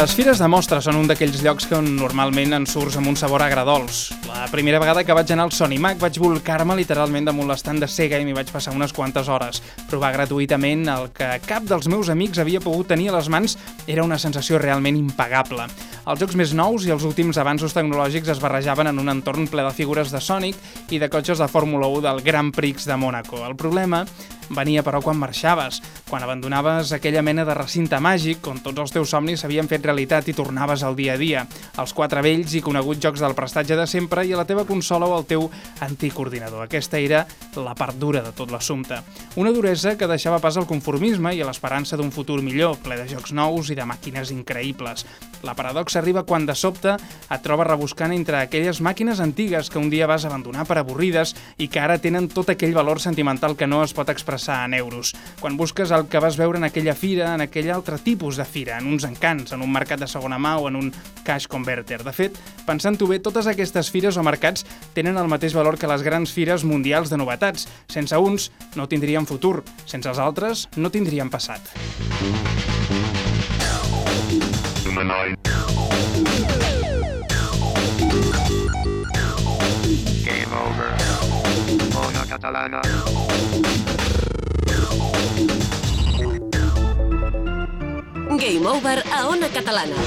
Les fires de mostres són un d'aquells llocs que normalment en surts amb un sabor agradols. La primera vegada que vaig anar al Sony Mac vaig volcar-me literalment damunt l'estant de Sega i m'hi vaig passar unes quantes hores. Provar gratuïtament el que cap dels meus amics havia pogut tenir a les mans era una sensació realment impagable. Els jocs més nous i els últims avanços tecnològics es barrejaven en un entorn ple de figures de Sonic i de cotxes de Fórmula 1 del Grand Prix de Mónaco. El problema venia però quan marxaves, quan abandonaves aquella mena de recinte màgic on tots els teus somnis s'havien fet realitat i tornaves al dia a dia, als quatre vells i coneguts jocs del prestatge de sempre i a la teva consola o al teu antic ordinador. Aquesta era la part dura de tot l'assumpte. Una duresa que deixava pas al conformisme i a l'esperança d'un futur millor, ple de jocs nous i de màquines increïbles. La paradoxa arriba quan de sobte et trobes rebuscant entre aquelles màquines antigues que un dia vas abandonar per avorrides i que ara tenen tot aquell valor sentimental que no es pot expressar en euros. Quan busques el que vas veure en aquella fira, en aquell altre tipus de fira, en uns encants, en un mercat de segona mà o en un cash converter. De fet, pensant-ho bé, totes aquestes fires o mercats tenen el mateix valor que les grans fires mundials de novetats. Sense uns no tindrien futur, sense els altres no tindrien passat. Game over. Ona catalana. Game Over a Ona Catalana.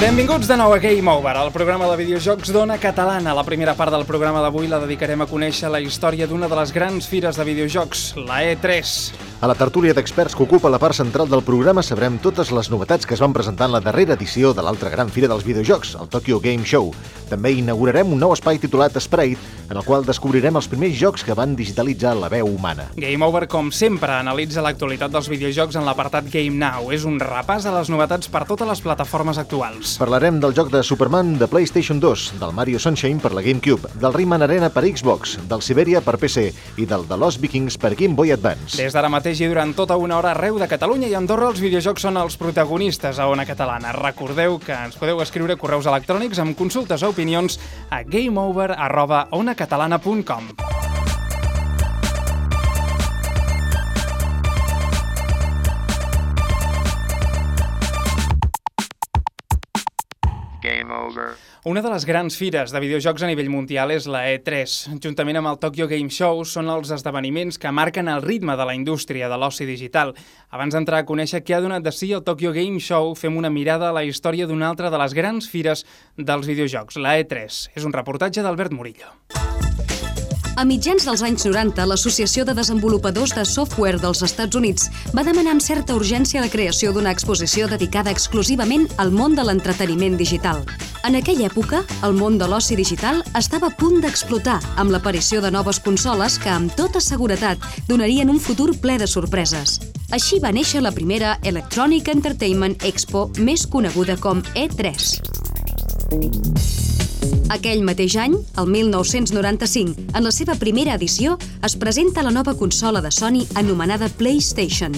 Benvinguts de nou a Game Over, el programa de videojocs d'Ona Catalana. La primera part del programa d'avui la dedicarem a conèixer la història d'una de les grans fires de videojocs, la E3. A la tertúlia d'experts que ocupa la part central del programa sabrem totes les novetats que es van presentar en la darrera edició de l'altra gran fira dels videojocs, el Tokyo Game Show. També inaugurarem un nou espai titulat Sprite, en el qual descobrirem els primers jocs que van digitalitzar la veu humana. Game Over, com sempre, analitza l'actualitat dels videojocs en l'apartat Game Now. És un repàs a les novetats per totes les plataformes actuals. Parlarem del joc de Superman de PlayStation 2, del Mario Sunshine per la GameCube, del Rayman Arena per Xbox, del Siberia per PC i del The Lost Vikings per Game Boy Advance. Des d'ara mateix i durant tota una hora arreu de Catalunya i Andorra els videojocs són els protagonistes a Ona Catalana. Recordeu que ens podeu escriure correus electrònics amb consultes o opinions a gameover.onacatalana.com Game over. Una de les grans fires de videojocs a nivell mundial és la E3. Juntament amb el Tokyo Game Show són els esdeveniments que marquen el ritme de la indústria de l'oci digital. Abans d'entrar a conèixer què ha donat de si el Tokyo Game Show, fem una mirada a la història d'una altra de les grans fires dels videojocs, la E3. És un reportatge d'Albert Murillo. A mitjans dels anys 90, l'Associació de Desenvolupadors de Software dels Estats Units va demanar amb certa urgència la creació d'una exposició dedicada exclusivament al món de l'entreteniment digital. En aquella època, el món de l'oci digital estava a punt d'explotar amb l'aparició de noves consoles que, amb tota seguretat, donarien un futur ple de sorpreses. Així va néixer la primera Electronic Entertainment Expo, més coneguda com E3. Aquell mateix any, el 1995, en la seva primera edició, es presenta la nova consola de Sony anomenada PlayStation.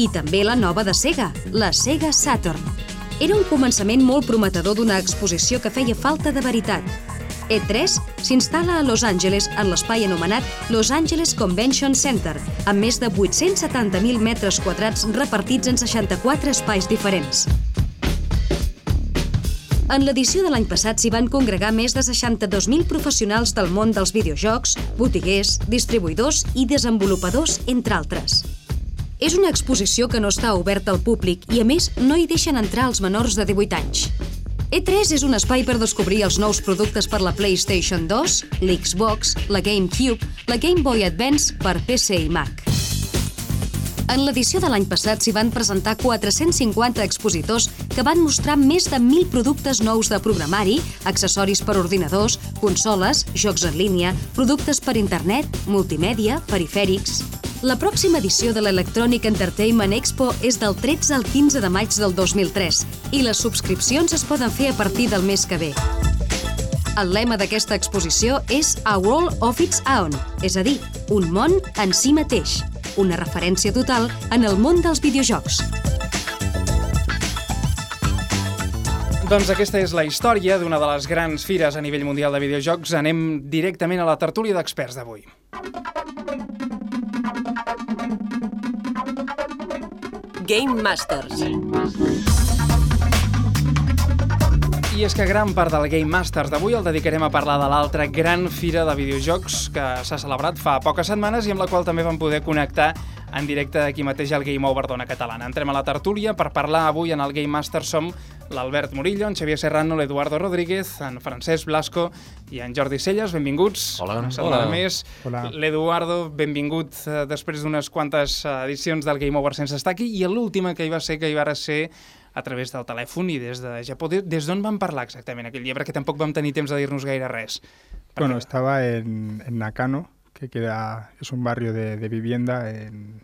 I també la nova de Sega, la Sega Saturn. Era un començament molt prometedor d'una exposició que feia falta de veritat. E3 s'instal·la a Los Angeles en l'espai anomenat Los Angeles Convention Center, amb més de 870.000 metres quadrats repartits en 64 espais diferents. En l'edició de l'any passat s'hi van congregar més de 62.000 professionals del món dels videojocs, botiguers, distribuïdors i desenvolupadors, entre altres. És una exposició que no està oberta al públic i, a més, no hi deixen entrar els menors de 18 anys. E3 és un espai per descobrir els nous productes per la PlayStation 2, l'Xbox, la GameCube, la Game Boy Advance per PC i Mac. En l'edició de l'any passat s'hi van presentar 450 expositors que van mostrar més de 1.000 productes nous de programari, accessoris per ordinadors, consoles, jocs en línia, productes per internet, multimèdia, perifèrics... La pròxima edició de l'Electronic Entertainment Expo és del 13 al 15 de maig del 2003 i les subscripcions es poden fer a partir del mes que ve. El lema d'aquesta exposició és A World of Its Own, és a dir, un món en si mateix, una referència total en el món dels videojocs. Doncs aquesta és la història d'una de les grans fires a nivell mundial de videojocs. Anem directament a la tertúlia d'experts d'avui. Game Masters. I és que gran part del Game Masters d'avui el dedicarem a parlar de l'altra gran fira de videojocs que s'ha celebrat fa poques setmanes i amb la qual també vam poder connectar en directe aquí mateix al Game Over d'Ona Catalana. Entrem a la tertúlia per parlar avui en el Game Master som l'Albert Murillo, en Xavier Serrano, l'Eduardo Rodríguez, en Francesc Blasco i en Jordi Celles. Benvinguts. Hola. Una setmana Hola. més. Hola. L'Eduardo, benvingut eh, després d'unes quantes eh, edicions del Game Over sense estar aquí i l'última que hi va ser, que hi va ser a través del telèfon i des de Japó. De- Des d'on vam parlar exactament aquell dia? Perquè tampoc vam tenir temps de dir-nos gaire res. Bueno, Perquè- estaba en, en Nakano, que queda, es un barrio de, de vivienda en,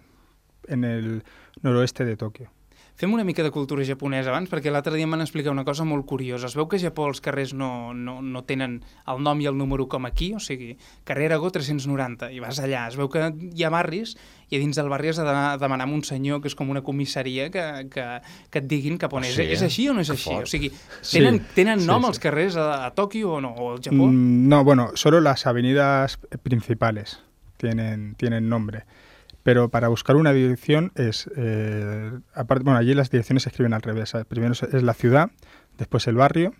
en el noroeste de Tokio. Fem una mica de cultura japonesa abans, perquè l'altre dia em van explicar una cosa molt curiosa. Es veu que a Japó els carrers no, no, no tenen el nom i el número com aquí, o sigui, carrer Aragó 390, i vas allà. Es veu que hi ha barris i a dins del barri has de a demanar amb un senyor que és com una comissaria que, que, que et diguin cap on Ah, és. sí? És així o no és Que així? fort. O sigui, Sí, tenen, tenen sí, nom sí. els carrers a, a Tòquio o no? O al Japó? Mm, no, bueno, solo las avenidas principales tienen, tienen nombre. Pero para buscar una dirección es, eh, aparte, bueno, allí las direcciones se escriben al revés. Primero es- es la ciudad, después el barrio,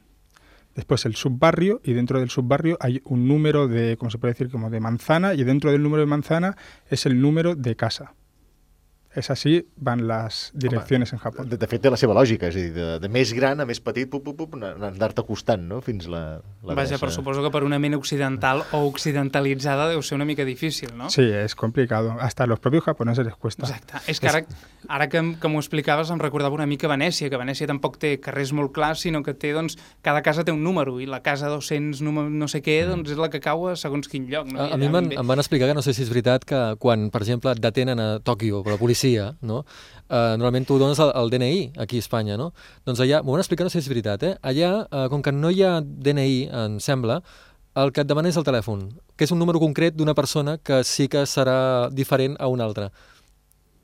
después el subbarrio y dentro del subbarrio hay un número de, como se puede decir, como de manzana y dentro del número de manzana es el número de casa. Es así van las direcciones en Japón. De, de fet, té la seva lògica, és a dir, de, de més gran a més petit, pup, pup, pup, anar- anar-te acostant, no?, fins la, la Vaja, adreça. però suposo que per una ment occidental o occidentalitzada deu ser una mica difícil, no? Sí, es complicado. Hasta los propios japoneses les cuesta. Exacte. És que ara, ara que, que m'ho explicaves em recordava una mica Venècia, que Venècia tampoc té carrers molt clars, sinó que té, doncs, cada casa té un número, i la casa 200 número, no sé què, doncs és la que cau a segons quin lloc. No? A, a mi em van, em van explicar que no sé si és veritat que quan, per exemple, et detenen a Tòquio per la policia, no? Uh, normalment tu dones el, el DNI aquí a Espanya, no? Doncs allà, m'ho van explicar, no sé si és veritat, eh? Allà, uh, com que no hi ha DNI, em sembla, el que et demanen és el telèfon, que és un número concret d'una persona que sí que serà diferent a una altra.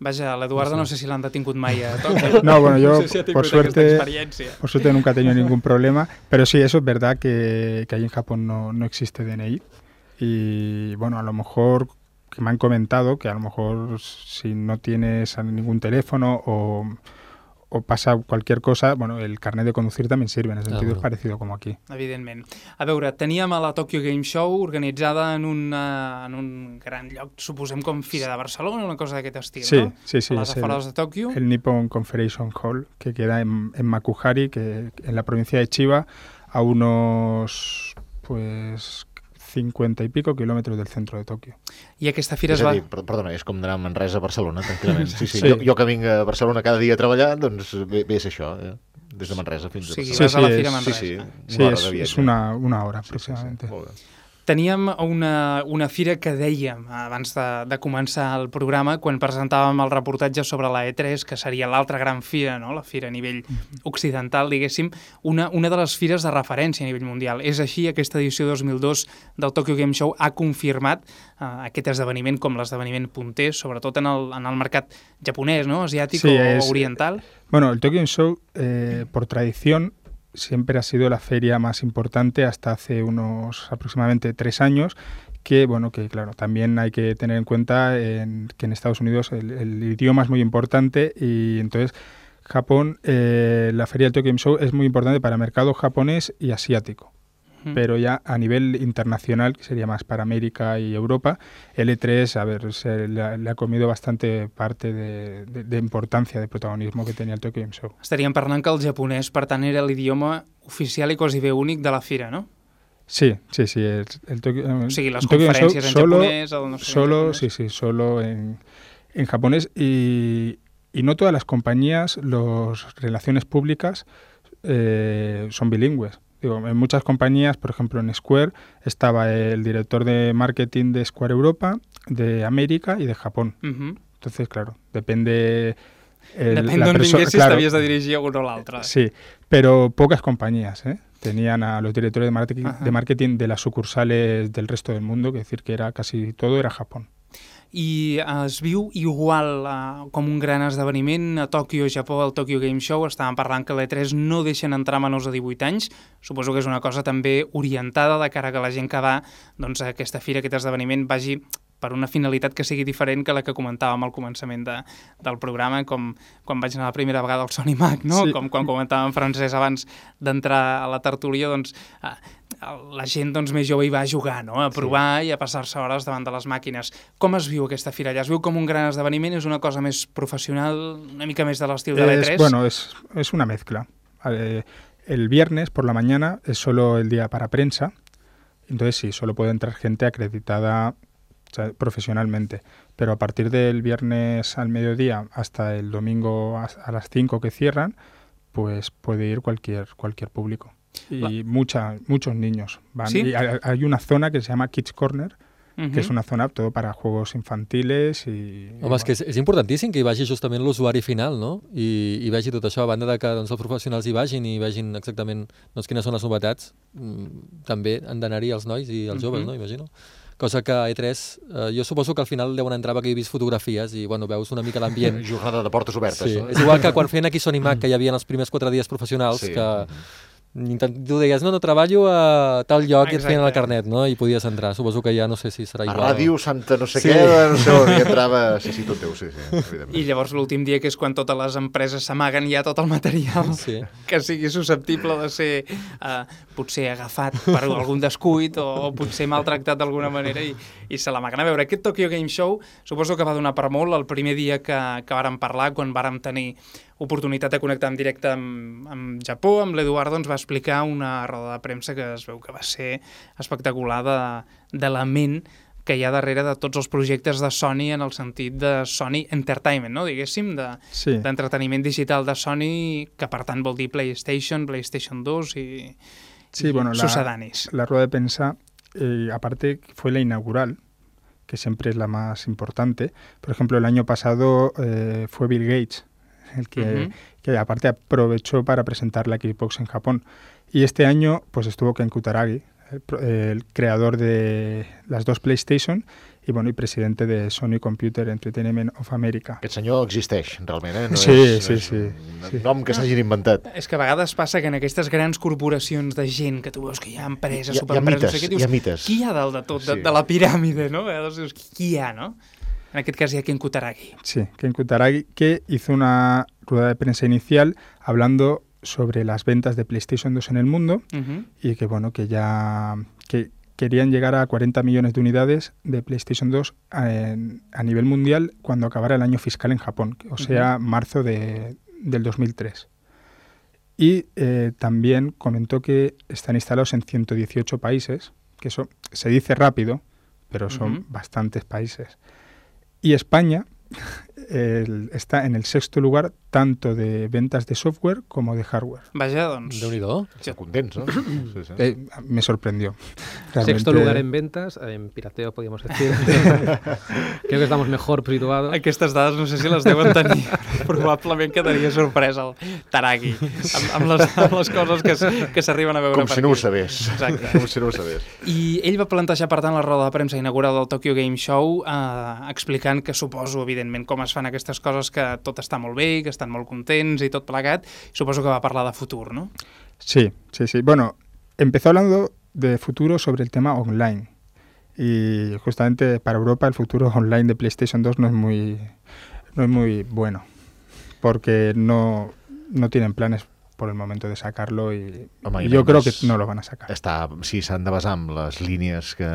Vaja, l'Eduardo no sé si l'han detingut mai a Tòquio. No, bueno, yo, no sé si por suerte-. Por suerte nunca he tenido ningún problema, pero sí, eso es verdad que, que ahí en Japón no, no existe DNI. Y bueno, a lo mejor que me han comentado que a lo mejor si no tienes ningún teléfono o, o pasa cualquier cosa, bueno, el carnet de conducir también sirve, en ese sentido bueno. es parecido como aquí. Evidentment. A veure, teníem a la Tokyo Game Show organitzada en, una, en un gran lloc, suposem com Fira de Barcelona, una cosa d'aquest estil, Sí, no? sí, sí, A les es el- afores de Tòquio. El Nippon Conferation Hall, que queda en, en Makuhari, que en la provincia de Chiba, a unos pues 50 y pico kilómetros del centro de Tokio. I aquesta fira És es va... dir, per- perdona, és com d'anar a Manresa a Barcelona, tranquil·lament. Sí, sí. Sí. Jo, jo que vinc a Barcelona cada dia a treballar, doncs ve, ve a ser això, eh? des de Manresa fins a Barcelona. vas a la sí, Fira és- Manresa. Sí, sí, Sí, una de es viatge. una, una hora Sí, sí, aproximadamente. sí, molt bé. Teníem una, una fira que dèiem abans de, de començar el programa, quan presentàvem el reportatge sobre la E3, que seria l'altra gran fira, no? la fira a nivell occidental, diguéssim, una, una de les fires de referència a nivell mundial. És així, aquesta edició 2002 del Tokyo Game Show ha confirmat uh, aquest esdeveniment com l'esdeveniment punter, sobretot en el, en el mercat japonès, no? asiàtic Sí, o és- oriental. Bueno, el Tokyo Game Show, eh, por tradición, siempre ha sido la feria más importante hasta hace unos aproximadamente tres años. Que, bueno, que claro, también hay que tener en cuenta en- que en Estados Unidos el, idioma es muy importante y entonces Japón, eh, la feria del Tokyo Show es muy importante para el mercado japonés y asiático. Mm. Pero ya a nivel internacional, que sería más para América y Europa, el E3, a ver, se le, ha, le ha comido bastante parte de, de- de importancia, de protagonismo que tenía el Tokyo Game Show. Estaríem parlant que el japonès, per tant, era l'idioma oficial i quasi bé únic de la fira, no? Sí, sí, sí. El, el Tokyo, O sigui, les Tokyo Game Show conferències en solo, japonès, el no sé en solo, sí, sí, solo en, en japonés y, y no todas las compañías, las relaciones públicas eh, son bilingües. Digo, en muchas compañías, por ejemplo en Square, estaba el director de marketing de Square Europa, de América y de Japón. Uh Entonces, claro, depende... el- Depèn la d'on vinguessis, claro, t'havies de dirigir a un o l'altre. Sí, pero pocas compañías ¿eh? tenían a los directores de marketing, de marketing de las sucursales del resto del mundo, que decir que era casi todo era Japón. I es viu igual eh, com un gran esdeveniment a Tòquio, Japó, al Tokyo Game Show. Estàvem parlant que l'E3 no deixen entrar menors de 18 anys. Suposo que és una cosa també orientada de cara que la gent que va doncs, a aquesta fira, a aquest esdeveniment, vagi per una finalitat que sigui diferent que la que comentàvem al començament de, del programa, com quan vaig anar la primera vegada al Sony Mac, no? Sí. Com quan comentàvem en francès abans d'entrar a la tertúlia, doncs eh, la gent doncs, més jove hi va a jugar, no? a provar sí. i a passar-se hores davant de les màquines. Com es viu aquesta fira allà? Es viu com un gran esdeveniment? És una cosa més professional, una mica més de l'estil de Es, l'E3? bueno, es, es una mezcla. Eh, el viernes por la mañana es solo el día para prensa, entonces sí, solo puede entrar gente acreditada o sea, profesionalmente. Pero a partir del viernes al mediodía hasta el domingo a, a las 5 que cierran, pues puede ir cualquier, cualquier público. Y mucha, muchos niños van. ¿Sí? Y hay, hay una zona que se llama Kids Corner, Uh que és una zona todo para juegos infantiles i... Home, és que és, és importantíssim que hi vagi justament l'usuari final, no? I, I vegi tot això, a banda de que doncs, els professionals hi vagin i vegin exactament doncs, quines són les novetats, mm, també han d'anar-hi els nois i els joves, Mhm. no? Imagino. Cosa que a E3, eh, jo suposo que al final deuen entrar perquè he vist fotografies i, bueno, veus una mica l'ambient. Jornada de portes obertes. Sí. no? És igual que quan feien aquí Sony Mac, que hi havia els primers quatre dies professionals, Sí. que tu deies, no, no, treballo a tal lloc i et feien el Exacte. carnet, no? I podies entrar. Suposo que ja no sé si serà A igual. ràdio, Santa no sé Sí. què, no sé on, i entrava... Sí, sí, tot teu, sí, sí, evidentment. I llavors l'últim dia, que és quan totes les empreses s'amaguen ja tot el material Sí. que sigui susceptible de ser uh, potser agafat per algun descuit o, o potser maltractat d'alguna manera i, i se l'amaguen. A veure, aquest Tokyo Game Show suposo que va donar per molt el primer dia que, que vàrem parlar, quan vàrem tenir oportunitat de connectar en directe amb, amb Japó, amb l'Eduardo ens va explicar una roda de premsa que es veu que va ser espectacular de, de la ment que hi ha darrere de tots els projectes de Sony en el sentit de Sony Entertainment, no? diguéssim, de, Sí. d'entreteniment digital de Sony, que per tant vol dir PlayStation, PlayStation 2 i, Sí, i bueno, la- sucedanis. La rueda de prensa, eh, aparte, fue la inaugural, que siempre es la más importante. Por ejemplo, el año pasado eh, fue Bill Gates, el que, Ujú. que aparte aprovechó para presentar la Xbox en Japón. Y este año, pues estuvo Ken Kutaragi, el, el creador de las dos PlayStation y bueno y presidente de Sony Computer Entertainment of America. Aquest senyor existeix, realment, eh? No Sí, és, sí, no és sí, un sí. nom que s'hagin inventat. És que a vegades passa que en aquestes grans corporacions de gent que tu veus que hi ha empreses, Hi ha- hi ha superempreses, no sé mites, què, dius, hi ha mites. qui hi ha dalt de tot, de, Sí. de la piràmide, no? A vegades dius, qui hi ha, no? En aquest cas hi ha Ken Kutaragi. Sí, Ken Kutaragi, que hizo una rueda de prensa inicial hablando sobre las ventas de PlayStation 2 en el mundo Uh y que bueno que ya que querían llegar a 40 millones de unidades de PlayStation 2 en- a nivel mundial cuando acabara el año fiscal en Japón, o sea, marzo de, del 2003. Y eh, también comentó que están instalados en 118 países, que eso se dice rápido, pero son bastantes países. Y España el- está en el sexto lugar tanto de ventas de software como de hardware. Vaja, doncs... Déu-n'hi-do. Estan contents, no? Sí, sí. Eh, me sorprendió. Sexto Realmente- lugar en ventas, en pirateo podríamos decir. Creo que estamos mejor situados. Aquestes dades no sé si les deuen tenir. Probablement quedaria sorprès el Taragi amb, amb, les, amb les coses que, que s'arriben a veure Com si no ho sabés. Exacte. Com si no ho sabés. I ell va plantejar, per tant, la roda de premsa inaugural del Tokyo Game Show eh, explicant que suposo, evidentment, com es fan aquestes coses, que tot està molt bé, que estan molt contents i tot plegat. Suposo que va parlar de futur, no? Sí, sí, sí. Bueno, empezó hablando de futuro sobre el tema online. Y justamente para Europa el futuro online de PlayStation 2 no es muy, no es muy bueno. Porque no, no tienen planes por el momento de sacarlo y, Home, y i yo creo que no lo van a sacar. Està, sí, s'han de basar en les línies que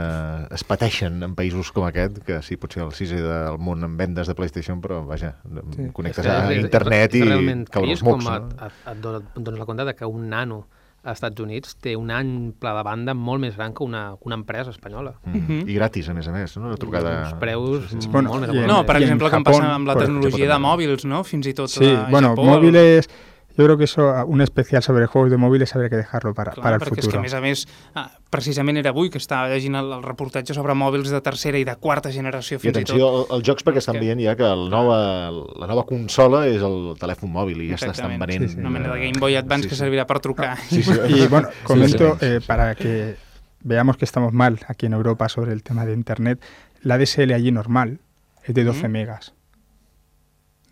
es pateixen en països com aquest, que sí, potser el sisè del món en vendes de PlayStation, però vaja, Sí. connectes És que a és- és- internet és i cauen trist els mocs. com no? et, et, et, dones, la compte de que un nano als Estats Units té un any pla de banda molt més gran que una, que una empresa espanyola. Mm. I gratis, a més a més, no? Una trucada... Uns preus Sí, sí. Bueno, molt més No, per exemple, com passa amb la tecnologia Japó de mòbils, no? Fins i tot Sí, a bueno, Japó, móviles, yo creo que eso, un especial sobre juegos de móviles habría que dejarlo para, Clar, para el perquè és que, futuro. a més a més, ah, precisament era avui que estava llegint el, el reportatge sobre mòbils de tercera i de quarta generació, I fins i, atenció tot. al- als jocs perquè estan que- veient ja que el nova, la nova consola és el telèfon mòbil i ja estan venent... Sí, sí. Una mena de Game Boy Advance sí, que sí. servirà per trucar. Sí, sí. Y bueno, comento sí, sí. eh, para que veamos que estamos mal aquí en Europa sobre el tema de Internet. La DSL allí normal es de 12 Ujú. megas.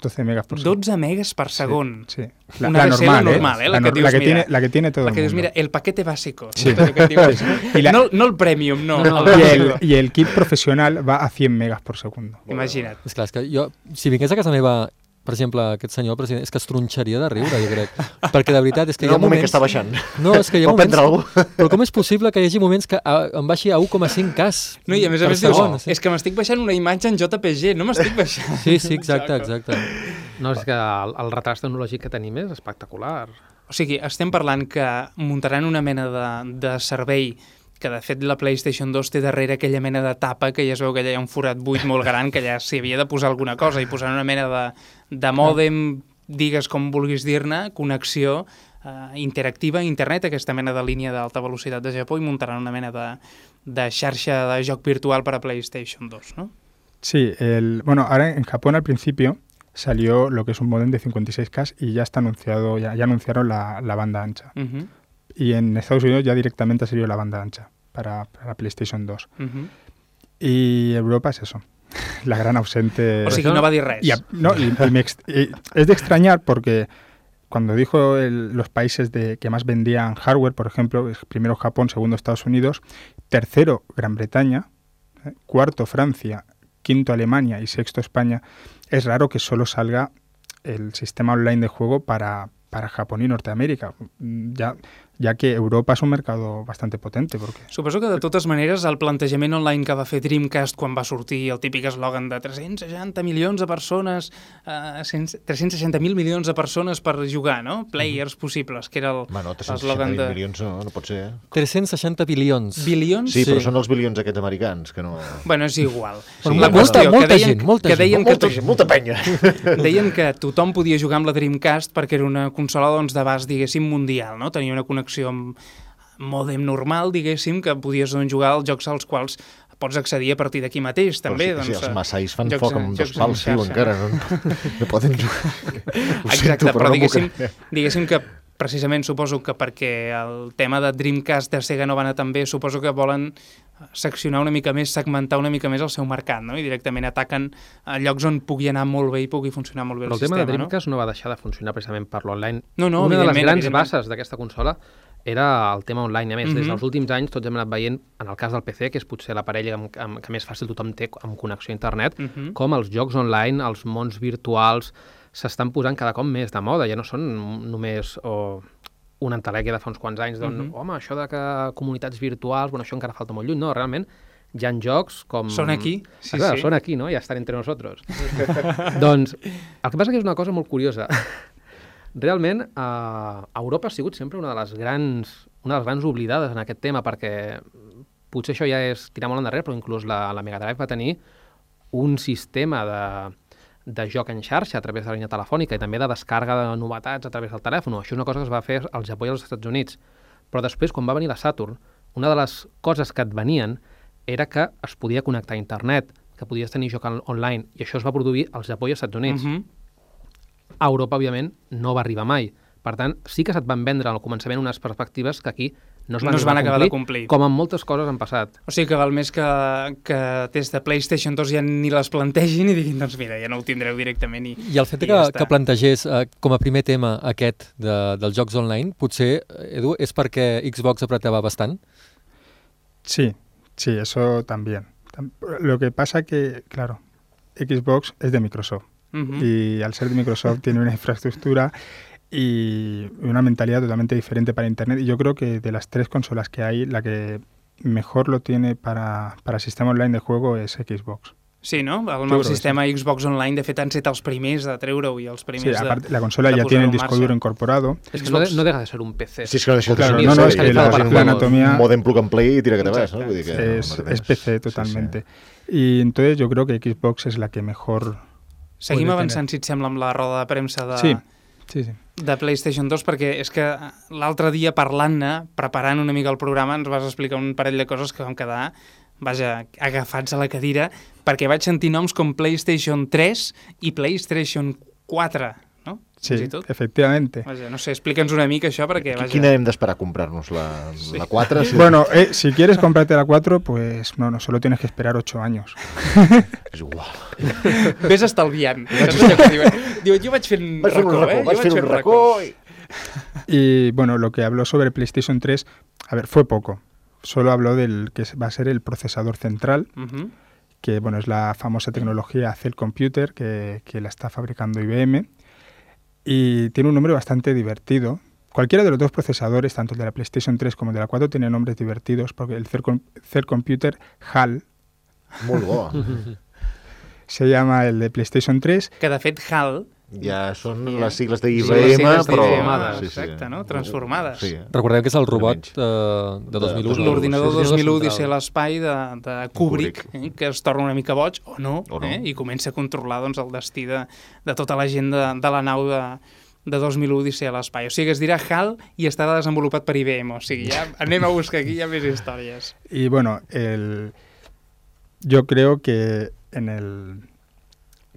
12 megas por segundo. 12 megas per segon. Sí. Una ADSL normal, eh, la que dius, que mira, tiene, la que tiene todo La el que dius, mira, el paquete básico. Sí. que? Y la- no, no el premium, no. No, no, el y, el, y el kit profesional va a 100 megas por segundo. Imagina't. És clar, és que jo, si vingués a casa meva, per exemple, aquest senyor, el president, és que es tronxaria de riure, jo crec. Perquè de veritat és que Hi hi ha moment que moments... està baixant. No, és que hi ha moments... prendre algú? Però com és possible que hi hagi moments que a, em baixi a 1,5 cas No, i a més a més dius, sí. és que m'estic baixant una imatge en JPG, no m'estic baixant. Sí, sí, exacte, exacte. No, és que el, el retard tecnològic que tenim és espectacular. O sigui, estem parlant que muntaran una mena de, de servei que de fet la PlayStation 2 té darrere aquella mena de tapa que ja es veu que allà hi ha un forat buit molt gran que allà s'hi havia de posar alguna cosa i posar una mena de, de mòdem, digues com vulguis dir-ne, connexió eh, interactiva a internet, aquesta mena de línia d'alta velocitat de Japó i muntaran una mena de, de xarxa de joc virtual per a PlayStation 2, no? Sí, el, bueno, ahora en Japón al principio salió lo que es un modem de 56K y ya está anunciado, ya, ya anunciaron la, la banda ancha. Uh -huh, Y en Estados Unidos ya directamente ha salido la banda ancha para, para PlayStation 2. uh -huh. Y Europa es eso, la gran ausente. O sigui, no va dir res. Y, a- no, y- y me ex- y es de extrañar porque cuando dijo el- los países de, que más vendían hardware, por ejemplo, primero Japón, segundo Estados Unidos, tercero Gran Bretaña, ¿eh? cuarto Francia, quinto Alemania y sexto España, es raro que solo salga el sistema online de juego para, para Japón y Norteamérica, ya, ya que Europa es un mercado bastante potente. Porque Suposo que de totes maneres el plantejament online que va fer Dreamcast quan va sortir el típic eslògan de 360 milions de persones, eh, 360.000 milions de persones per jugar, no? Players possibles, que era el- Bueno, l'eslògan 360 de... milions no, no pot ser, eh? 360 bilions. Bilions? Sí, però Sí. són els bilions aquests americans, que no... Bueno, és igual. Bueno, La molta- qüestió, molta que deien, gent, molta que gent. deien que molta, tot, gent, molta penya. deien que tothom podia jugar amb la Dreamcast perquè era una consola doncs, d'abast, diguéssim, mundial, no? Tenia una connexió amb mòdem normal, diguéssim, que podies doncs, jugar als jocs als quals pots accedir a partir d'aquí mateix, també. Però sí, doncs, sí, els eh, massais fan jocs foc amb dos pals, xarxa. encara. No, no poden jugar. Ho Exacte, sento, però, no diguéssim, diguéssim que precisament suposo que perquè el tema de Dreamcast de Sega no va anar tan bé, suposo que volen seccionar una mica més, segmentar una mica més el seu mercat, no? I directament ataquen a llocs on pugui anar molt bé i pugui funcionar molt bé Però el, el tema sistema, de Dreamcast no? va deixar de funcionar precisament per l'online. No, no, Una de les grans bases d'aquesta consola era el tema online. A més, des Mhm. dels últims anys tots hem anat veient, en el cas del PC, que és potser l'aparell amb, amb, que més fàcil tothom té amb connexió a internet, no? Uh -huh. com els jocs online, els mons virtuals, s'estan posant cada cop més de moda. Ja no són només o, una entelèquia de fa uns quants anys, d'on, Mhm. home, això de que comunitats virtuals, bueno, això encara falta molt lluny. No, realment, hi ha jocs com... Són aquí, sí, Clar, sí. Són aquí, no? Ja estan entre nosotros. doncs, el que passa que és una cosa molt curiosa. Realment, eh, Europa ha sigut sempre una de les grans una de les grans oblidades en aquest tema, perquè potser això ja és tirar molt endarrere, però inclús la, la Mega Drive va tenir un sistema de, de joc en xarxa a través de la línia telefònica i també de descàrrega de novetats a través del telèfon. Això és una cosa que es va fer al Japó i als Estats Units. Però després, quan va venir la Saturn, una de les coses que et venien era que es podia connectar a internet, que podies tenir joc on- online, i això es va produir al Japó i als Estats Units. Uh -huh. A Europa, òbviament, no va arribar mai. Per tant, sí que se't van vendre al començament unes perspectives que aquí no es van, No es van acabar de complir. Com en moltes coses han passat. O sigui que val més que, que des de PlayStation 2 ja ni les plantegin i diguin, doncs mira, ja no ho tindreu directament i, I el fet i que, ja que plantegés eh, com a primer tema aquest de, dels jocs online, potser, eh, Edu, és perquè Xbox apretava bastant? Sí, sí, eso también. Tam- Lo que pasa que, claro, Xbox es de Microsoft Uh -huh. y al ser de Microsoft tiene una infraestructura y una mentalidad totalmente diferente para Internet. Y yo creo que de las tres consolas que hay, la que mejor lo tiene para, para sistema online de juego es Xbox. Sí, no? El que sistema Xbox Online, de fet, han set els primers de treure-ho i els Sí, primers de... aparte, la consola de ya tiene el disco duro incorporado. És que no, de, no deja de ser un PC. Sí, és que no deixa de Claro, ser no, un no, PC, es que la, la anatomía modem plug and play i tira que te vas, no? Vull dir que, es, más o es. PC Sí, totalmente. Y entonces yo creo que Xbox es la que mejor... Seguim avançant, si et sembla, amb la roda de premsa de, Sí, sí, sí. de PlayStation 2, perquè és que l'altre dia parlant-ne, preparant una mica el programa, ens vas explicar un parell de coses que vam quedar vaja, agafats a la cadira, perquè vaig sentir noms com PlayStation 3 i PlayStation 4. No? Sí, Fins i tot. efectivamente. Vaja, no sé, explica'ns una mica això perquè, vaja... Quina hem d'esperar a comprar-nos? La, Sí. la 4? Sí. Bueno, eh, si quieres comprarte la 4, pues no, no, solo tienes que esperar 8 años. És igual. Vés estalviant. Diuen, jo vaig fent Vaig racó, racó, eh? vaig fent un racó i... Y bueno, lo que habló sobre PlayStation 3, a ver, fue poco. Solo habló del que va a ser el procesador central, Uh que bueno, es la famosa tecnología Cell Computer que, que la está fabricando IBM. Y tiene un nombre bastante divertido. Cualquiera de los dos procesadores, tanto el de la PlayStation 3 como el de la 4, tiene nombres divertidos, porque el Cell, Com- Cell Computer HAL bo. se llama el de PlayStation 3 Que de fet HAL Ja són Sí, les sigles de IBM, sigles però... d'IBM, exacte, no? Transformades. Sí. Recordem que és el robot eh, de 2001. De- l'ordinador Sí, sí, 2001 central. Odissea a l'espai de, de Kubrick, eh, que es torna una mica boig, o no, O no. Eh, i comença a controlar doncs, el destí de, de tota la gent de, de la nau de, de 2001 Odissea a l'espai. O sigui, es dirà HAL i estarà desenvolupat per IBM. O sigui, ja anem a buscar aquí ja més històries. Y bueno, el, yo creo que en el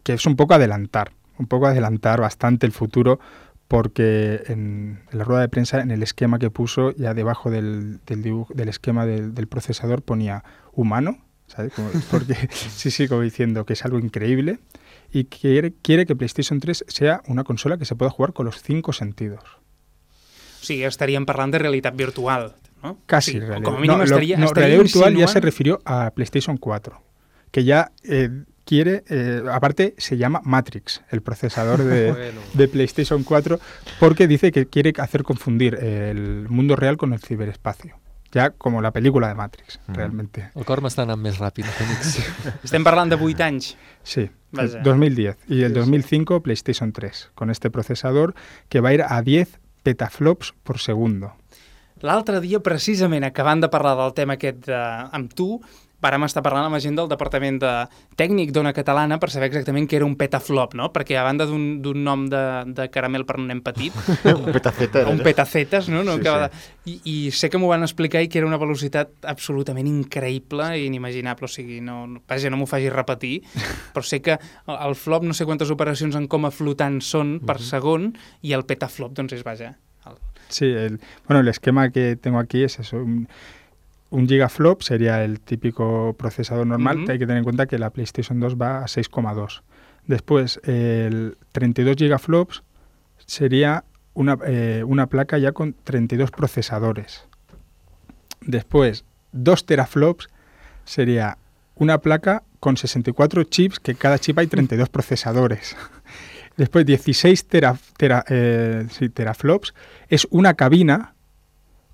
que es un poco adelantar, un poco adelantar bastante el futuro, porque en, en la rueda de prensa, en el esquema que puso, ya debajo del, del dibujo, del esquema del, del procesador ponía humano, ¿sabes? Como- porque sí, sí, como diciendo que es algo increíble y quiere, quiere que PlayStation 3 sea una consola que se pueda jugar con los cinco sentidos. O sigui, estaríem parlant de realitat virtual. No? Casi realidad. Com a mínim no, lo- no, realidad virtual ya se refirió a PlayStation 4, que ya eh, quiere, eh, aparte se llama Matrix, el procesador de, Bueno. de PlayStation 4, porque dice que quiere hacer confundir el mundo real con el ciberespacio. Ya como la película de Matrix, Mm. realmente. El cor m'està anant més ràpid, Fènix. Estem parlant de 8 anys. Sí, Vaya. el 2010 y el 2005 PlayStation 3, con este procesador que va a ir a 10 petaflops por segundo. L'altre dia, precisament, acabant de parlar del tema aquest de, amb tu, vàrem estar parlant amb la gent del Departament de Tècnic d'Ona Catalana per saber exactament què era un petaflop, no? Perquè a banda d'un nom de, de caramel per un nen petit, Un petaceta. un petacetes, no? no Sí, acaba de... I, I sé que m'ho van explicar i que era una velocitat absolutament increïble i inimaginable, o sigui, no, no, vaja, no m'ho faci repetir, però sé que el, flop no sé quantes operacions en coma flotant són per segon i el petaflop, doncs és, vaja, el, Sí, el, bueno, el esquema que tengo aquí es eso. Un, un gigaflop sería el típico procesador normal. Hay que tener en cuenta que la PlayStation 2 va a 6,2. Después, el 32 gigaflops sería una, eh, una placa ya con 32 procesadores. Después, 2 teraflops sería una placa con 64 chips, que cada chip hay 32 procesadores. Después, 16 tera- tera- eh, sí, teraflops es una cabina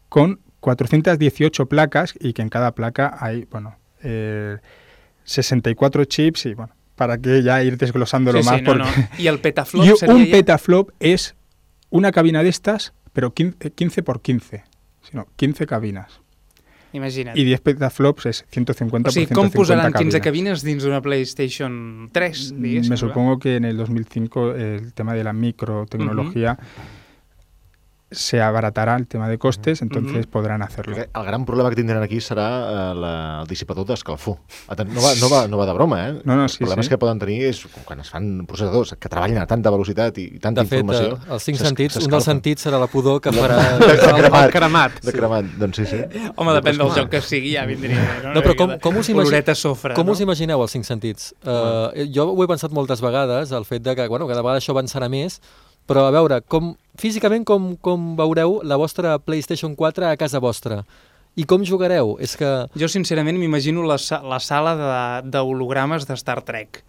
con 418 placas y que en cada placa hay, bueno, eh, 64 chips y, bueno, para que ya ir desglosándolo sí, más. sí, no, no. porque- I el petaflop y seria un ja... petaflop es una cabina de estas, pero 15, 15 por 15, sino 15 cabinas. Imagina't. Y 10 petaflops es 150 o sigui, por com 150 posaran 15 cabinas. cabines dins d'una PlayStation 3, Mm, diguéssim? Me supongo que en el 2005 el tema de la microtecnología se abaratará el tema de costes, entonces Ujú. podrán hacerlo. Perquè El gran problema que tindran aquí serà eh, la, el dissipador d'escalfor. No va, no, va, no va de broma, eh? No, no, sí, problemes sí. que poden tenir és quan es fan processadors que treballen a tanta velocitat i, i tanta De fet, informació... eh, els cinc sentits, un dels sentits serà la pudor que farà... El, el cremat. De cremat, doncs sí, sí. Home, depèn del joc que sigui, ja vindria. No, No, però com, com us, imagi... Oloreta sofre, com no? us imagineu els cinc sentits? Uh, jo ho he pensat moltes vegades, el fet de que, bueno, cada vegada això avançarà més, però a veure, com, físicament com, com veureu la vostra PlayStation 4 a casa vostra? I com jugareu? És que... Jo, sincerament, m'imagino la, la sala de- d'hologrames de, de Star Trek.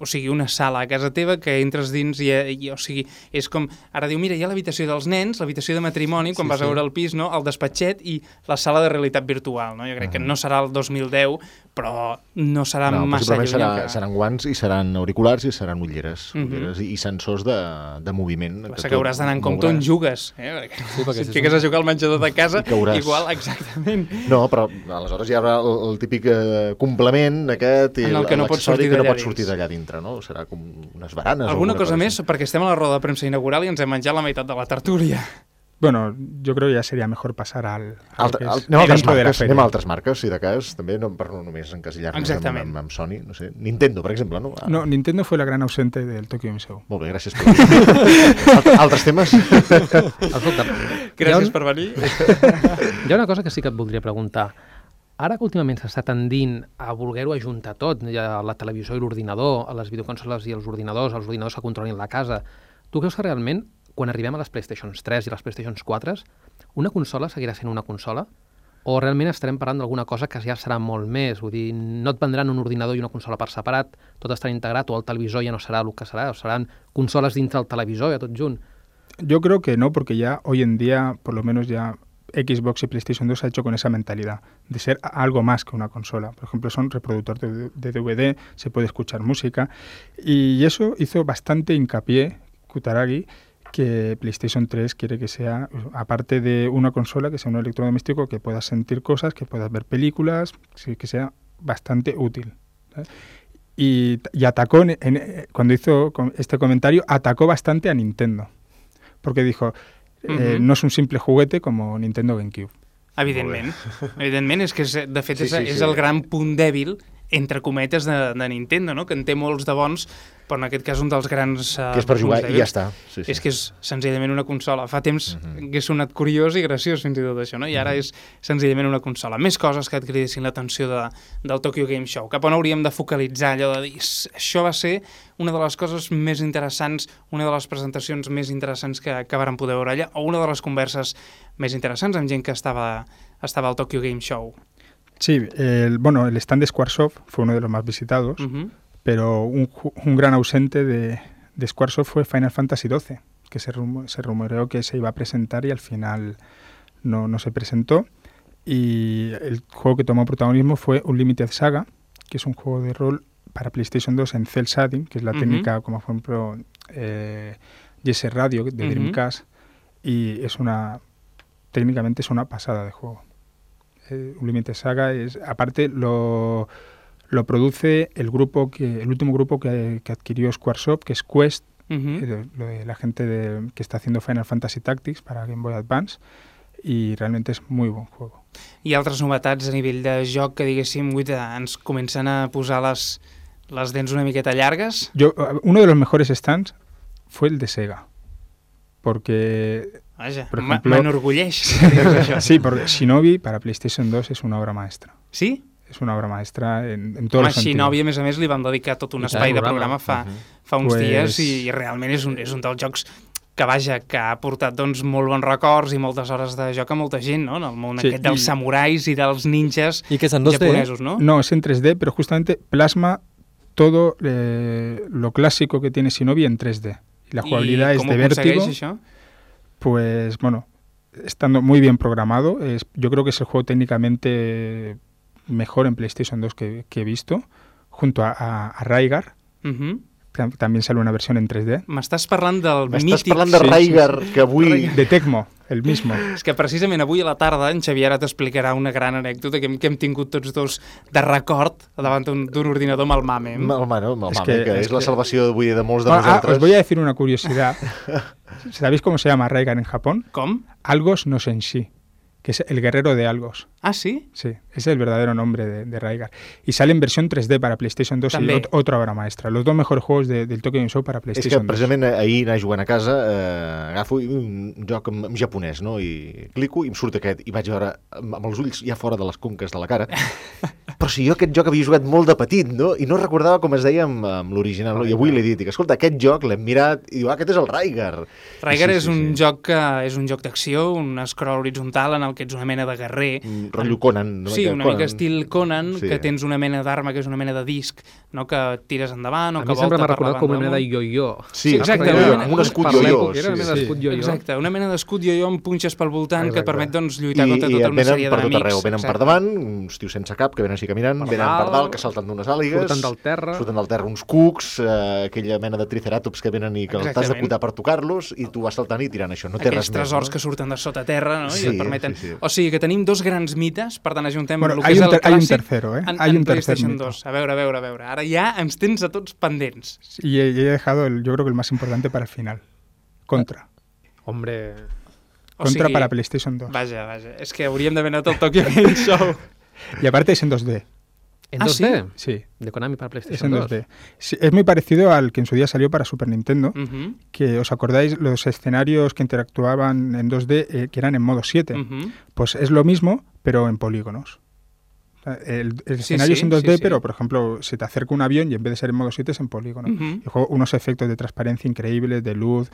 O sigui, una sala a casa teva que entres dins i, i o sigui, és com... Ara diu, mira, hi ha l'habitació dels nens, l'habitació de matrimoni, quan Sí, vas a sí. veure el pis, no? el despatxet i la sala de realitat virtual. No? Jo crec que no serà el 2010, però no serà No, massa lluny. serà, que... seran guants i seran auriculars i seran ulleres, Mhm. ulleres i, i sensors de, de moviment. Passa que hauràs d'anar en compte on jugues. Eh? Perquè, Sí, perquè si et fiques és a jugar al menjador de casa, igual, exactament. No, però aleshores hi haurà el, el típic eh, complement aquest i En el que no l'accessori sortir que no dins. sortir d'allà dintre, no? Serà com unes baranes o Alguna cosa cosa més? Perquè estem a la roda de premsa inaugural i ens hem menjat la meitat de la tertúlia. Bueno, yo creo que ya sería mejor pasar al, a lo Altre, que al, anem, a altres evento de la marques, feria. anem a altres marques, si de cas, també, no, per no només encasillar-nos amb, amb, amb, Sony, no sé. Nintendo, per exemple, no? Ah, No, Nintendo fue la gran ausente del Tokyo Game Show. Molt bé, gràcies per... Alt- Altres temes? Escolta, Gràcies un, per venir. hi ha una cosa que sí que et voldria preguntar. Ara que últimament s'està tendint a voler-ho ajuntar tot, ja la televisió i l'ordinador, a les videoconsoles i els ordinadors, els ordinadors que controlin la casa, tu creus que realment, quan arribem a les PlayStations 3 i les PlayStations 4, una consola seguirà sent una consola? O realment estarem parlant d'alguna cosa que ja serà molt més? Vull dir, no et vendran un ordinador i una consola per separat, tot estarà integrat, o el televisor ja no serà el que serà, o seran consoles dintre del televisor, ja tot junt. Yo creo que no, porque ya hoy en día, por lo menos ya Xbox y PlayStation 2 se ha hecho con esa mentalidad de ser algo más que una consola. Por ejemplo, son reproductor de, de DVD, se puede escuchar música y eso hizo bastante hincapié Kutaragi que PlayStation 3 quiere que sea, aparte de una consola, que sea un electrodoméstico que puedas sentir cosas, que puedas ver películas, que sea bastante útil. ¿sabes? Y, y atacó, en- en- cuando hizo este comentario, atacó bastante a Nintendo. Porque dijo, eh, no es un simple juguete como Nintendo GameCube. Evidentment. Evidentment, és que és, de fet Sí, és, sí, és sí. el gran punt dèbil entre cometes de, de Nintendo, no? que en té molts de bons, però en aquest cas un dels grans uh, que és per jugar i ja està. Sí, sí. És que és senzillament una consola. Fa temps Mhm. que ha sonat curiós i graciós fins i tot això, no? I ara és senzillament una consola. Més coses que et cridessin l'atenció de, del Tokyo Game Show. Cap on hauríem de focalitzar allò de dir "S- això va ser una de les coses més interessants, una de les presentacions més interessants que, que varen poder veure allà, o una de les converses més interessants amb gent que estava, estava al Tokyo Game Show. Sí, el, bueno, el stand de Squaresoft fue uno de los más visitados, Uh pero un, un gran ausente de, de Squaresoft fue Final Fantasy XII, que se, rumo- se rumoreó que se iba a presentar y al final no, no se presentó. Y el juego que tomó protagonismo fue Unlimited Saga, que es un juego de rol para PlayStation 2 en cel shading, que es la técnica, como por ejemplo, eh, Jesse Radio de. Dreamcast, y es una, técnicamente es una pasada de juego. Eh, Unlimited Saga es, aparte lo, lo produce el grupo que, el último grupo que, que adquirió Squaresoft, que es Quest, -huh. eh, de la gente de- que está haciendo Final Fantasy Tactics para Game Boy Advance, y realmente es muy buen juego. Hi ha altres novetats a nivell de joc que, diguéssim, ens comencen a posar les, les dents una miqueta llargues. Yo, eh, uno de los mejores stands fue el de Sega, porque Vaja, ejemplo- m'enorgulleix. això. sí, porque Shinobi para PlayStation 2 es una obra maestra. Sí? Es una obra maestra en, en todos Home, los sentidos. Shinobi, a més a més, li vam dedicar tot un I espai de programa. programa fa, Mhm. fa uns Pues- dies i, i realment és un, és un dels jocs que, vaja, que ha portat doncs, molt bons records i moltes hores de joc a molta gent, no? En el món Sí, aquest dels i- samurais i dels ninjas I que és en 2D, eh? japonesos, no? No, es en 3D, pero justamente plasma todo eh, lo clásico que tiene Shinobi en 3D. Y la jugabilidad I es com de ho aconsegueix, vértigo. això? Pues bueno, estando muy bien programado, es, yo creo que es el juego técnicamente mejor en PlayStation 2 que, he visto, junto a, a, Raigar, también sale una versión en 3D. M'estàs parlant del M'estàs mític... parlant de sí, sí, Raigar, que avui... De Tecmo, el mismo. És que precisament avui a la tarda en Xavier ara t'explicarà una gran anècdota que hem, que hem tingut tots dos de record davant d'un ordinador amb el mame. Mal, el mano, el És mame, que- que, és és la que- salvació avui de molts de Ah, ah, nosaltres. os voy a decir una curiosidad. ¿Sabéis cómo se llama Raigar en Japón? Com? Algos no Senshi, que es el guerrero de Algos. Ah, sí? Sí, ese es el verdadero nombre de, de Raigar. Y sale en versión 3D para PlayStation 2 També. y ot- otra obra maestra. Los dos mejores juegos de- del Tokyo Game Show para És que PlayStation 2. precisament ahir anar jugant a casa eh, agafo un joc en, en japonès no? i clico i em surt aquest i vaig veure amb, els ulls ja fora de les conques de la cara però si jo aquest joc havia jugat molt de petit no? i no recordava com es deia amb, amb l'original no? i avui li he dit, dic, escolta, aquest joc l'hem mirat i diu, ah, aquest és el Raigar Raigar Sí, és sí, un sí. joc que és un joc d'acció, un scroll horitzontal en el que ets una mena de guerrer. Mm, rotllo Conan no? Sí, una mica Conan. estil Conan, Sí. que tens una mena d'arma que és una mena de disc, no? que tires endavant o A que mi sempre volta m'ha per la recordat com una mena de yo-yo. Sí, Sí, exacte, una una- mena- un escut yo-yo, Era una sí, mena sí. d'escut yo-yo. Exacte, una mena d'escut jo-jo amb punxes pel voltant que et Exacte. permet doncs, lluitar I, contra i tota una venen sèrie per tot arreu, venen per davant, uns tios sense cap que venen així caminant, Per venen per dalt, que salten d'unes àligues, surten del terra. surten del terra uns cucs, eh, aquella mena de triceratops que venen i que t'has de cutar per tocar-los, i tu vas saltant i tirant això, no té res més. tresors que surten de sota terra no? I et permeten... O sigui que tenim dos grans mites, per tant ajuntem Bueno, el que hay és un el ter- hay un clàssic tercero, ¿eh? en, Hay en un tercer PlayStation mito. 2. A veure, a veure, a veure. Ara ja ens tens a tots pendents. Y he, he dejado, el, yo creo que el más importante para el final. Contra. Hombre... O Contra sigui, para PlayStation 2. Vaja, vaja. És que hauríem d'haver anat al Tokyo Game Show. Y aparte es en 2D. ¿En Ah, 2D? Sí, De Konami para es PlayStation en 2. 2D. Sí, es muy parecido al que en su día salió para Super Nintendo, que os acordáis los escenarios que interactuaban en 2D eh, que eran en modo 7. mhm. Pues es lo mismo, pero en polígonos. Sea, El, el Sí, escenario es en 2D, sí, sí. pero por ejemplo, se te acerca un avión y en vez de ser en modo 7 es en polígono. Y juego unos efectos de transparencia increíbles, de luz,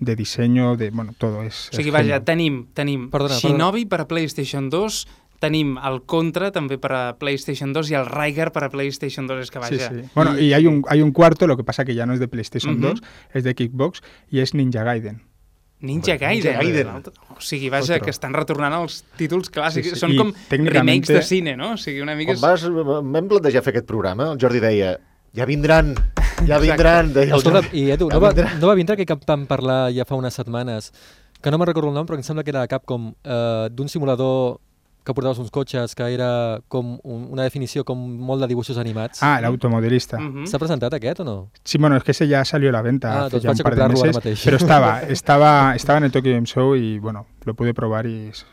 de diseño, de bueno, todo es. O es vaja, genial. tenim, tenim Perdona, Shinobi per a PlayStation 2, tenim el Contra també per a PlayStation 2 i el Riger per a PlayStation 2, és que Sí, vaja. sí. Bueno, y hay un, hay un cuarto, lo que pasa que ya no es de PlayStation Ujú. 2, es de Kickbox y es Ninja Gaiden. Ninja Gaiden. Gaiden. O sigui, vaja, Otro. que estan retornant els títols clàssics. Sí, sí. Són I com remakes de cine, no? O sigui, una mica... Quan és- vas, vam plantejar fer aquest programa, el Jordi deia ja vindran, ja vindran. Deia el Escolta, Jordi. i Edu, Ja no va, no va vindre que cap vam parlar ja fa unes setmanes, que no me'n recordo el nom, però em sembla que era de Capcom, eh, d'un simulador que portaves uns cotxes, que era com un, una definició com molt de dibuixos animats. Ah, el automodelista. Mhm. S'ha presentat aquest o no? Sí, bueno, es que ese ya salió a la venta Ah, hace doncs ya un vaig a par de comprarlo ara meses, mateix. pero estaba, estaba, estaba en el Tokyo Game Show y bueno, lo pude probar y es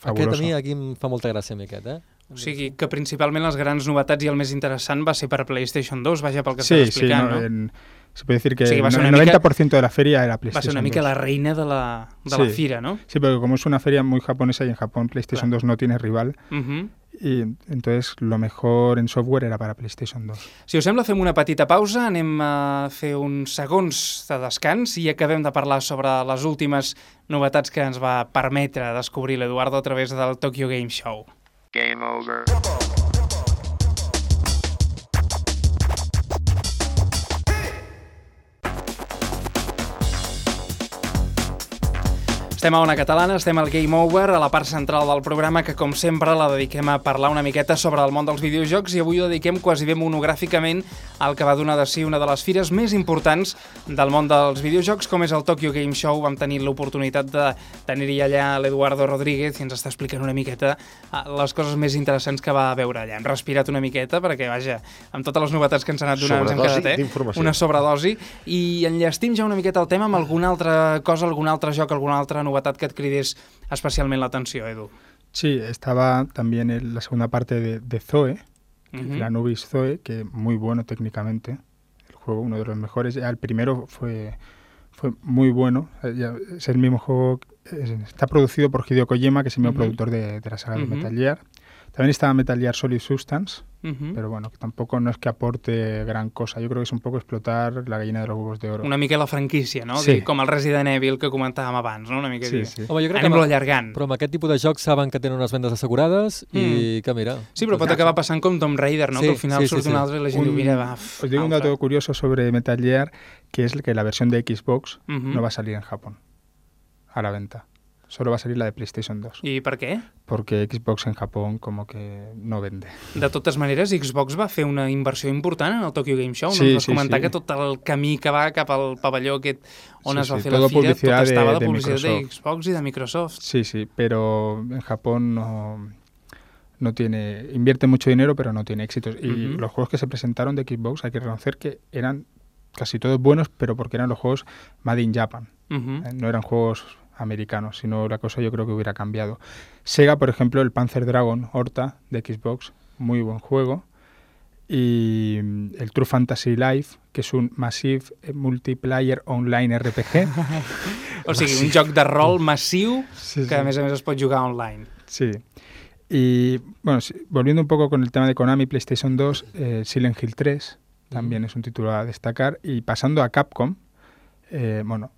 Aquest fabuloso. a mi aquí em fa molta gràcia, a mi aquest, eh? O sigui, que principalment les grans novetats i el més interessant va ser per PlayStation 2, vaja, pel que Sí, estàs sí, explicant, no, no? en- se puede decir que que va el ser una 90% de la feria era Va PlayStation ser una mica 2. la reina de la, de la Sí. fira, no? Sí, pero como es una feria muy japonesa y en Japón PlayStation Claro. 2 no tiene rival, Mhm. y entonces lo mejor en software era para PlayStation 2. Si us sembla, fem una petita pausa, anem a fer uns segons de descans i acabem de parlar sobre les últimes novetats que ens va permetre descobrir l'Eduardo a través del Tokyo Game Show. Game over. Estem a Ona Catalana, estem al Game Over, a la part central del programa, que com sempre la dediquem a parlar una miqueta sobre el món dels videojocs i avui ho dediquem quasi bé monogràficament al que va donar de si una de les fires més importants del món dels videojocs, com és el Tokyo Game Show. Vam tenir l'oportunitat de tenir-hi allà l'Eduardo Rodríguez i ens està explicant una miqueta eh, les coses més interessants que va veure allà. Hem respirat una miqueta perquè, vaja, amb totes les novetats que ens han anat donant ens hem quedat, eh? Una sobredosi. I enllestim ja una miqueta el tema amb alguna altra cosa, algun altre joc, alguna altra novetat que et cridés especialment l'atenció, Edu. Sí, estaba también el- la segunda parte de, de Zoe, Mhm. la Nubis Zoe, que muy bueno técnicamente, el juego, uno de los mejores. El primero fue, fue muy bueno, es el mismo juego, es- está producido por Hideo Kojima, que es el mismo Ujú. productor de, de la saga Ujú. de Metal Gear. También estaba Metal Gear Solid Substance, Mhm. pero bueno, que tampoco no es que aporte gran cosa. Yo creo que es un poco explotar la gallina de los huevos de oro. Una mica la franquícia, no? Sí. Com el Resident Evil que comentàvem abans, no? Una mica Sí, sí. Home, jo crec Anem-lo que amb, allargant. però amb aquest tipus de jocs saben que tenen unes vendes assegurades i que mira... Sí, però pot acabar passant com Tomb Raider, no? Sí, que al final sí, sí, surt sí. un altre i la gent diu, Un- mira, va... f, Os digo un dato curioso sobre Metal Gear, que es que la versión de Xbox Mhm. no va a salir en Japón a la venta. Solo va a salir la de PlayStation 2. I per què? Porque Xbox en Japón como que no vende. De totes maneres, Xbox va fer una inversió important en el Tokyo Game Show. Sí, no? Ens sí, comentar sí. que tot el camí que va cap al pavelló aquest on Sí, es va sí, fer todo la fira, tot de- estava de, de publicitat de Microsoft. Xbox i de Microsoft. Sí, sí, pero en Japón no, no tiene... Invierte mucho dinero, pero no tiene éxitos. Y los juegos que se presentaron de Xbox hay que reconocer que eran casi todos buenos, pero porque eran los juegos Made in Japan. Eh, No eran juegos americanos, sino la cosa yo creo que hubiera cambiado. Sega, por ejemplo, el Panzer Dragon Horta de Xbox, muy buen juego. Y mm, el True Fantasy Life, que es un Massive Multiplayer Online RPG. O sigui, un joc de rol massiu Sí, que a sí. més a més es pot jugar online. Sí. Y bueno, sí, volviendo un poco con el tema de Konami, PlayStation 2, eh, Silent Hill 3 también es un título a destacar. Y pasando a Capcom, eh, bueno,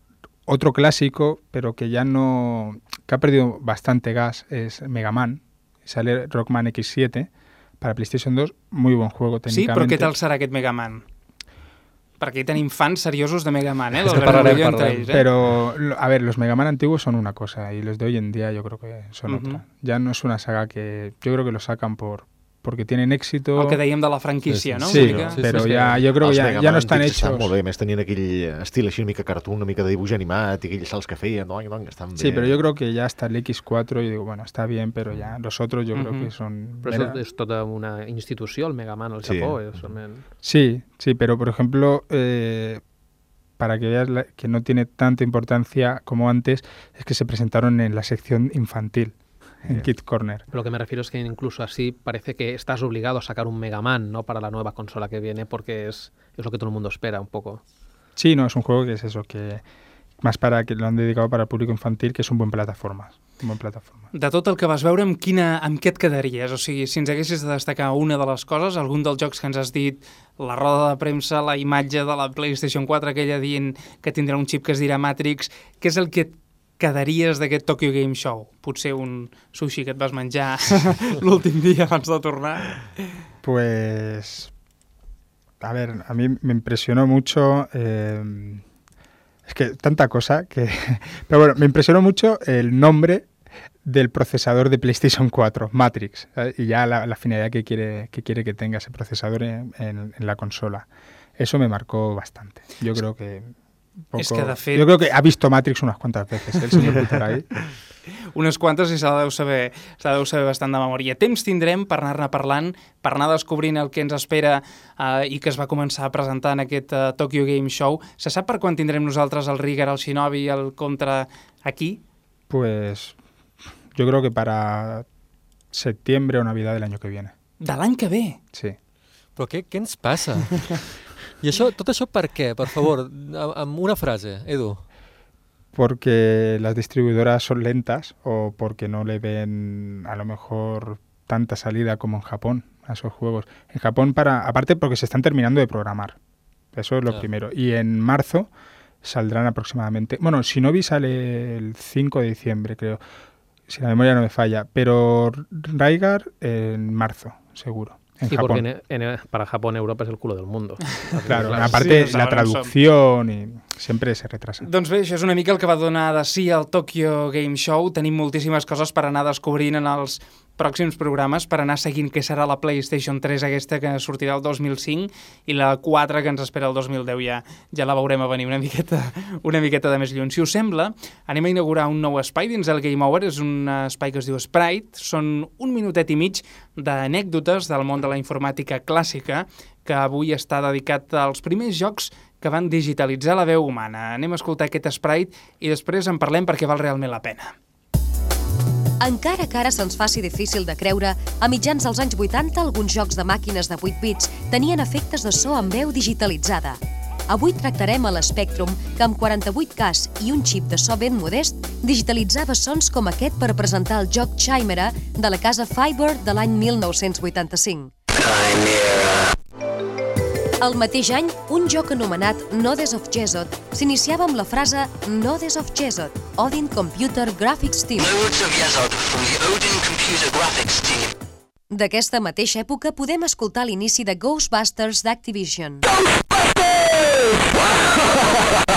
otro clásico, pero que ya no. que ha perdido bastante gas, es Mega Man. Sale Rockman X7 para PlayStation 2, muy buen juego Sí, però técnicamente. què tal serà aquest Mega Man? Perquè hi tenim fans seriosos de Mega Man, eh? L'Albert parlarem, Murillo entre parlarem. ells, eh? Pero, a ver, los Mega Man antiguos son una cosa y los de hoy en día yo creo que son otra. Ya no es una saga que. Yo creo que lo sacan por porque tienen éxito. El que dèiem de la franquícia, no? Sí, mica? sí, pero sí, sí. ya yo creo que ya Man no estan hechos. molt bé, més tenien aquell estil així una mica cartoon, una mica de dibuix animat i aquells salts que feien, no, no, estan bé. Sí, pero yo creo que ya hasta el X4 yo digo, bueno, está bien, pero ya los otros yo creo Ujú. que son... Però era- és, és tota una institució, el Mega Man al Sí. Japó. És realment... Sí, sí, pero por ejemplo, eh, para que veas la- que no tiene tanta importancia como antes, es que se presentaron en la sección infantil, en Kid Corner. Pero lo que me refiero es que incluso así parece que estás obligado a sacar un Mega Man ¿no? para la nueva consola que viene porque es, es lo que todo el mundo espera un poco. Sí, no, es un juego que es eso, que más para que lo han dedicado para el público infantil, que és un buen plataforma. Un buen plataforma. De tot el que vas veure, amb, quina, amb què et quedaries? O sigui, si ens haguessis de destacar una de les coses, algun dels jocs que ens has dit, la roda de premsa, la imatge de la PlayStation 4, aquella dient que tindrà un xip que es dirà Matrix, què és el que et quedaries d'aquest Tokyo Game Show? Potser un sushi que et vas menjar l'últim dia abans de tornar? Pues, a ver, a mí me impresionó mucho, eh, es que tanta cosa que, pero bueno, me impresionó mucho el nombre del procesador de PlayStation 4, Matrix, y ya la, la finalidad que quiere, que quiere que tenga ese procesador en la consola. Eso me marcó bastante. Yo creo que... Es que, de fet- Yo creo que ha visto Matrix unas cuantas veces, ¿eh? el señor Buteray. Unes quantes i se la deu saber, se la deu saber bastant de memòria. Temps tindrem per anar-ne parlant, per anar descobrint el que ens espera eh, i que es va començar a presentar en aquest eh, Tokyo Game Show. Se sap per quan tindrem nosaltres el Rigger, el Shinobi i el Contra aquí? Pues yo creo que para septiembre o Navidad del año que viene. De l'any que ve. Sí. Però què, què ens passa? I això, tot això per què? Per favor, amb una frase, Edu. porque las distribuidoras son lentas o porque no le ven a lo mejor tanta salida como en Japón a esos juegos. En Japón, para aparte porque se están terminando de programar. Eso es lo Claro. primero. Y en marzo saldrán aproximadamente... Bueno, Shinobi sale el 5 de diciembre, creo. Si la memoria no me falla. Pero Raigar en marzo, seguro. En Sí, Japón. porque en- en- para Japón Europa es el culo del mundo. Claro, Claro, aparte sí, la som. traducción y siempre se retrasa. Doncs bé, això és una mica el que va donar de sí al Tokyo Game Show. Tenim moltíssimes coses per anar descobrint en els pròxims programes, per anar seguint què serà la PlayStation 3 aquesta que sortirà el 2005 i la 4 que ens espera el 2010 ja, ja la veurem a venir una miqueta, una miqueta de més lluny. Si us sembla, anem a inaugurar un nou espai dins el Game Over, és un espai que es diu Sprite, són un minutet i mig d'anècdotes del món de la informàtica clàssica que avui està dedicat als primers jocs que van digitalitzar la veu humana. Anem a escoltar aquest Sprite i després en parlem perquè val realment la pena. Encara que ara se'ns faci difícil de creure, a mitjans dels anys 80 alguns jocs de màquines de 8 bits tenien efectes de so amb veu digitalitzada. Avui tractarem a l'Spectrum, que amb 48Ks i un xip de so ben modest, digitalitzava sons com aquest per presentar el joc Chimera de la casa Fiber de l'any 1985. El mateix any, un joc anomenat Nodes of Jesod s'iniciava amb la frase Nodes of Jesod, Odin Computer Graphics Team. Nodes of Yesod from the Odin Computer Graphics team. D'aquesta mateixa època podem escoltar l'inici de Ghostbusters d'Activision. Un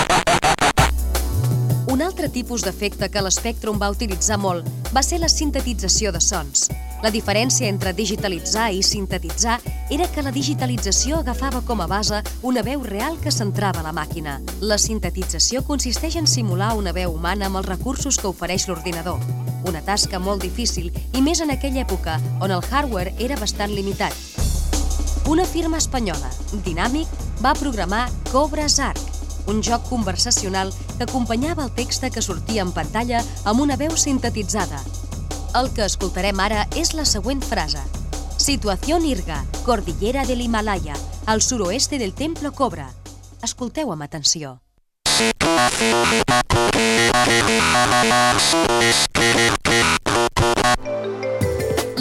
altre tipus d'efecte que l'Spectrum va utilitzar molt va ser la sintetització de sons. La diferència entre digitalitzar i sintetitzar era que la digitalització agafava com a base una veu real que centrava la màquina. La sintetització consisteix en simular una veu humana amb els recursos que ofereix l'ordinador. Una tasca molt difícil i més en aquella època on el hardware era bastant limitat. Una firma espanyola, Dynamic, va programar Cobra Zark, un joc conversacional que acompanyava el text que sortia en pantalla amb una veu sintetitzada. El que escoltarem ara és la següent frase. Situación Irga, cordillera del Himalaya, al suroeste del Templo Cobra. Escolteu amb atenció.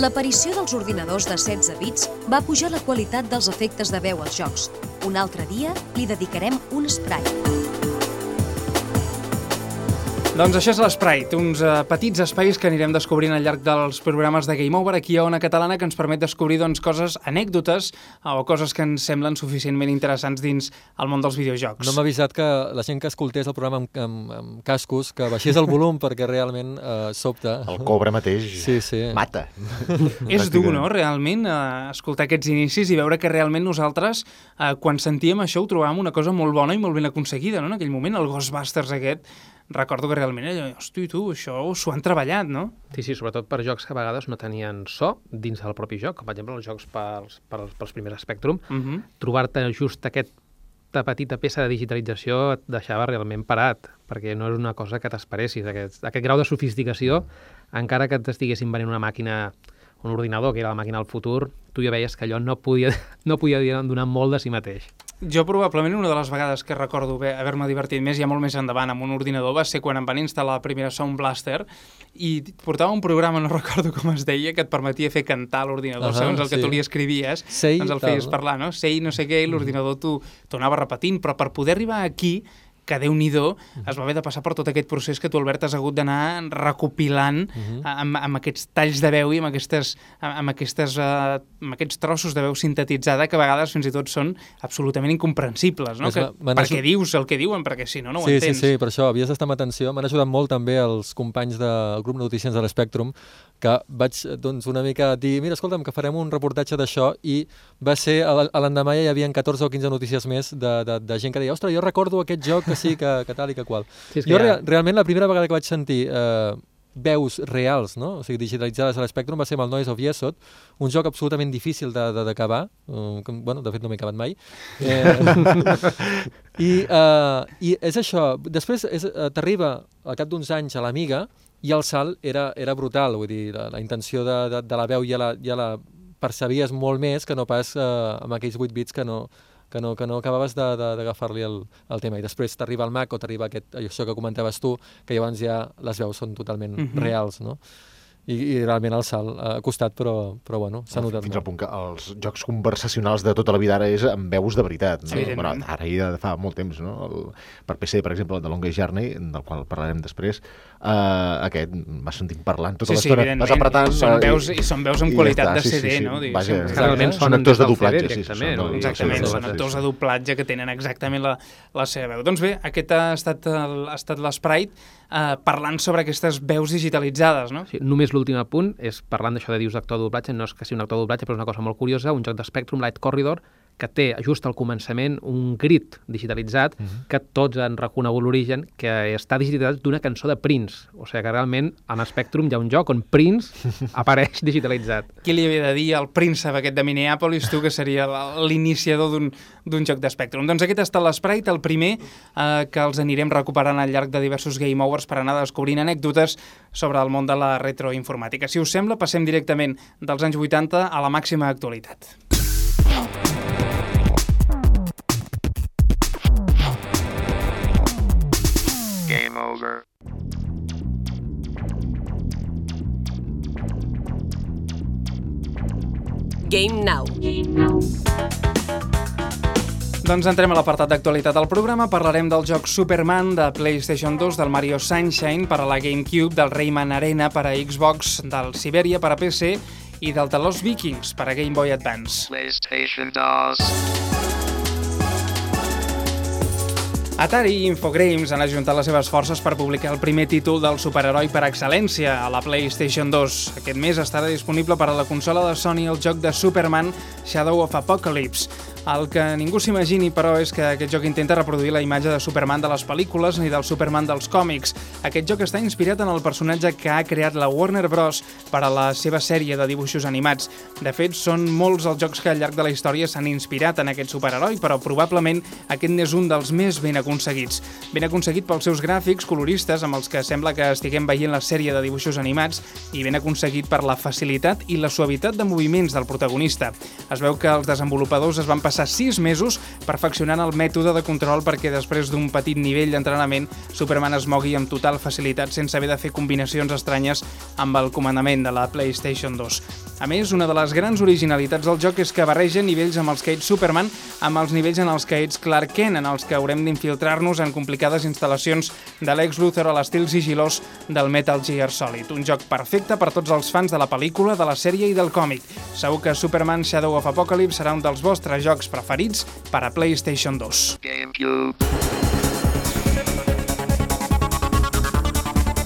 L'aparició dels ordinadors de 16 bits va pujar la qualitat dels efectes de veu als jocs. Un altre dia li dedicarem un sprite. Doncs això és l'Sprite, uns uh, petits espais que anirem descobrint al llarg dels programes de Game Over aquí a Ona Catalana que ens permet descobrir doncs, coses, anècdotes uh, o coses que ens semblen suficientment interessants dins el món dels videojocs. No m'ha avisat que la gent que escoltés el programa amb, amb, amb cascos, que baixés el volum perquè realment eh, sobta. El Cobra mateix Sí, sí. mata. És dur, no?, realment, eh, escoltar aquests inicis i veure que realment nosaltres, eh, quan sentíem això, ho trobàvem una cosa molt bona i molt ben aconseguida, no?, en aquell moment, el Ghostbusters aquest, recordo que realment allò, hosti, tu, això s'ho han treballat, no? Sí, sí, sobretot per jocs que a vegades no tenien so dins del propi joc, com per exemple els jocs pels, pels, pels primers Spectrum, Uh -huh. trobar-te just aquest aquesta petita peça de digitalització et deixava realment parat, perquè no és una cosa que t'esperessis. Aquest, aquest grau de sofisticació, encara que t'estiguessin venent una màquina un ordinador, que era la màquina del futur, tu ja veies que allò no podia, no podia donar molt de si mateix. Jo probablement una de les vegades que recordo haver- haver-me divertit més, ja molt més endavant, amb un ordinador, va ser quan em van instal·lar la primera Sound Blaster i portava un programa, no recordo com es deia, que et permetia fer cantar l'ordinador, Ahà, segons el que sí. tu li escrivies, Sei doncs el tal, feies no? parlar, no? Sei no sé què, i l'ordinador t'ho anava repetint, però per poder arribar aquí que déu nhi es va haver de passar per tot aquest procés que tu, Albert, has hagut d'anar recopilant amb, amb aquests talls de veu i amb, aquestes, amb, aquestes, uh, amb aquests trossos de veu sintetitzada que a vegades fins i tot són absolutament incomprensibles, no? Que, m'han perquè dius el que diuen, perquè si no, no ho sí, entens. Sí, sí, per això havies d'estar amb atenció. M'han ajudat molt també els companys del grup Notícies de l'Espectrum, que vaig doncs, una mica dir, mira, escolta'm, que farem un reportatge d'això i va ser, a l'endemà ja hi havia 14 o 15 notícies més de, de, de gent que deia, ostres, jo recordo aquest joc que sí, que, que tal i que qual. Sí, és que jo ja- rea, realment la primera vegada que vaig sentir eh, veus reals, no? o sigui, digitalitzades a l'Espectrum va ser amb el Noise of Yesod, un joc absolutament difícil d'acabar, uh, que, bueno, de fet no m'he acabat mai, eh, i, uh, I és això, després és, uh, t'arriba al cap d'uns anys a l'Amiga i el salt era, era brutal, vull dir, la, la intenció de, de, de la veu ja la, ja la percebies molt més que no pas uh, amb aquells 8 bits que no, que no, que no acabaves de- de- d'agafar-li el, el tema. I després t'arriba el Mac o t'arriba aquest, això que comentaves tu, que llavors ja les veus són totalment Mhm. reals, no? I, i realment el salt ha costat, però, però bueno, s'ha notat Fins al punt que els jocs conversacionals de tota la vida ara és amb veus de veritat. No? Evidentment. Bueno, ara i de fa molt temps, no? El, per PC, per exemple, el de Longest Journey, del qual parlarem després, uh, aquest m'ha sentit parlant tota Sí, sí, l'estona. Vas apretant... I són eh, veus- i són veus amb i ja qualitat està. de CD, no? Diguéssim. Vaja, És que realment són actors de doblatge, sí, sí, són, no? Exactament, sí, sí, són sí, actors sí. de doblatge que tenen exactament la, la seva veu. Doncs bé, aquest ha estat el- ha estat l'Sprite eh, parlant sobre aquestes veus digitalitzades, no? Sí, només l'últim apunt és, parlant d'això de dius actor de doblatge, no és que sigui un actor de doblatge, però és una cosa molt curiosa, un joc de Spectrum Light Corridor que té just al començament un grid digitalitzat Mhm. que tots han reconegut l'origen, que està digitalitzat d'una cançó de Prince. O sigui que realment en Spectrum hi ha un joc on Prince apareix digitalitzat. Qui li havia de dir al príncep aquest de Minneapolis, tu, que seria l'iniciador d'un d'un joc d'Spectrum? Doncs aquest ha estat l'Sprite, el primer eh, que els anirem recuperant al llarg de diversos Game Overs per anar descobrint anècdotes sobre el món de la retroinformàtica. Si us sembla, passem directament dels anys 80 a la màxima actualitat. Game over. Game Now. Doncs entrem a l'apartat d'actualitat del programa. Parlarem del joc Superman de PlayStation 2, del Mario Sunshine per a la GameCube, del Rayman Arena per a Xbox, del Siberia per a PC i del Talos Vikings per a Game Boy Advance. PlayStation DOS. Atari i Infogrames han ajuntat les seves forces per publicar el primer títol del superheroi per excel·lència a la PlayStation 2. Aquest mes estarà disponible per a la consola de Sony el joc de Superman Shadow of Apocalypse. El que ningú s'imagini, però, és que aquest joc intenta reproduir la imatge de Superman de les pel·lícules ni del Superman dels còmics. Aquest joc està inspirat en el personatge que ha creat la Warner Bros. per a la seva sèrie de dibuixos animats. De fet, són molts els jocs que al llarg de la història s'han inspirat en aquest superheroi, però probablement aquest n'és un dels més ben aconseguits. Ben aconseguit pels seus gràfics coloristes, amb els que sembla que estiguem veient la sèrie de dibuixos animats, i ben aconseguit per la facilitat i la suavitat de moviments del protagonista. Es veu que els desenvolupadors es van passar sis mesos perfeccionant el mètode de control perquè després d'un petit nivell d'entrenament Superman es mogui amb total facilitat sense haver de fer combinacions estranyes amb el comandament de la PlayStation 2. A més, una de les grans originalitats del joc és que barreja nivells amb els que ets Superman amb els nivells en els que ets Clark Kent, en els que haurem d'infiltrar-nos en complicades instal·lacions de Lex Luthor a l'estil sigilós del Metal Gear Solid. Un joc perfecte per tots els fans de la pel·lícula, de la sèrie i del còmic. Segur que Superman Shadow of Apocalypse serà un dels vostres jocs preferits per a PlayStation 2. GameCube.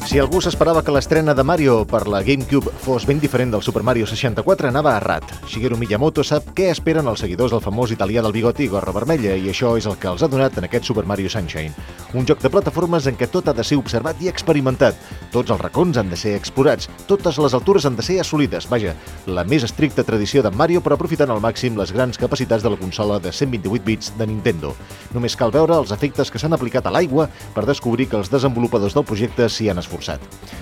Si algú s'esperava que l'estrena de Mario per la GameCube fos ben diferent del Super Mario 64, anava errat. Shigeru Miyamoto sap què esperen els seguidors del famós italià del bigoti gorra vermella, i això és el que els ha donat en aquest Super Mario Sunshine. un joc de plataformes en què tot ha de ser observat i experimentat. Tots els racons han de ser explorats, totes les altures han de ser assolides. Vaja, la més estricta tradició de Mario, però aprofitant al màxim les grans capacitats de la consola de 128 bits de Nintendo. Només cal veure els efectes que s'han aplicat a l'aigua per descobrir que els desenvolupadors del projecte s'hi han esforçat.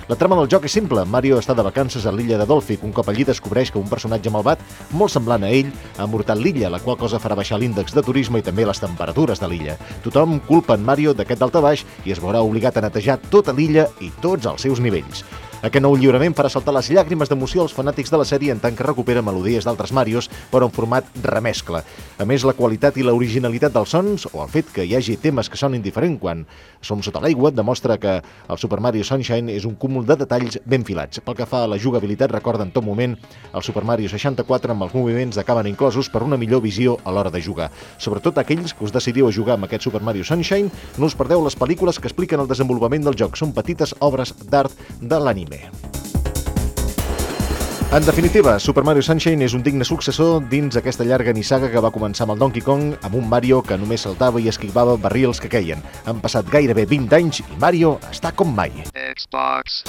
La trama del joc és simple. Mario està de vacances a l'illa de Dolphic. Un cop allí descobreix que un personatge malvat, molt semblant a ell, ha emmortat l'illa, la qual cosa farà baixar l'índex de turisme i també les temperatures de l'illa. Tothom culpa en Mario d'aquest daltabaix i es veurà obligat a netejar tota l'illa i tots els seus nivells. Aquest nou lliurament farà saltar les llàgrimes d'emoció als fanàtics de la sèrie en tant que recupera melodies d'altres Marios, però en format remescla. A més, la qualitat i l'originalitat dels sons, o el fet que hi hagi temes que sonin diferent quan som sota l'aigua, demostra que el Super Mario Sunshine és un cúmul de detalls ben filats. Pel que fa a la jugabilitat, recorda en tot moment el Super Mario 64 amb els moviments acaben inclosos per una millor visió a l'hora de jugar. Sobretot aquells que us decidiu a jugar amb aquest Super Mario Sunshine, no us perdeu les pel·lícules que expliquen el desenvolupament del joc. Són petites obres d'art de l'anime. En definitiva, Super Mario Sunshine és un digne successor dins aquesta llarga nissaga que va començar amb el Donkey Kong amb un Mario que només saltava i esquivava barrils que queien. Han passat gairebé 20 anys i Mario està com mai. Xbox.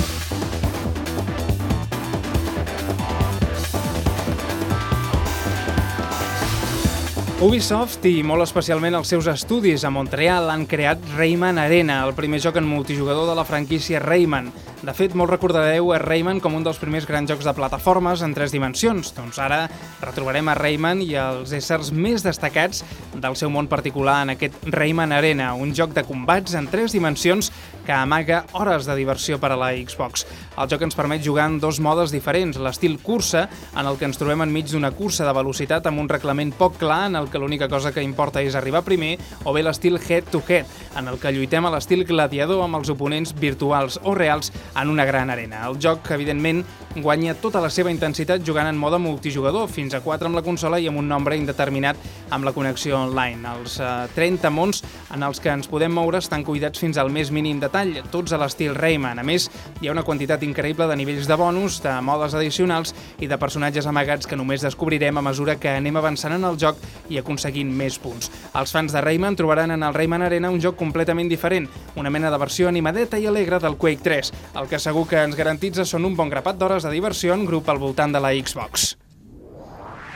Ubisoft i molt especialment els seus estudis a Montreal han creat Rayman Arena, el primer joc en multijugador de la franquícia Rayman. De fet, molt recordareu a Rayman com un dels primers grans jocs de plataformes en tres dimensions. Doncs ara retrobarem a Rayman i els éssers més destacats del seu món particular en aquest Rayman Arena, un joc de combats en tres dimensions que amaga hores de diversió per a la Xbox. El joc ens permet jugar en dos modes diferents, l'estil cursa, en el que ens trobem enmig d'una cursa de velocitat amb un reglament poc clar, en el que l'única cosa que importa és arribar primer, o bé l'estil head-to-head, en el que lluitem a l'estil gladiador amb els oponents virtuals o reals en una gran arena. El joc, evidentment, guanya tota la seva intensitat jugant en mode multijugador, fins a 4 amb la consola i amb un nombre indeterminat amb la connexió online. Els eh, 30 mons en els que ens podem moure estan cuidats fins al més mínim detall, tots a l'estil Rayman. A més, hi ha una quantitat increïble de nivells de bonus, de modes addicionals i de personatges amagats que només descobrirem a mesura que anem avançant en el joc i aconseguint més punts. Els fans de Rayman trobaran en el Rayman Arena un joc completament diferent, una mena de versió animadeta i alegre del Quake 3. El que segur que ens garantitza són un bon grapat d'hores de diversió en grup al voltant de la Xbox.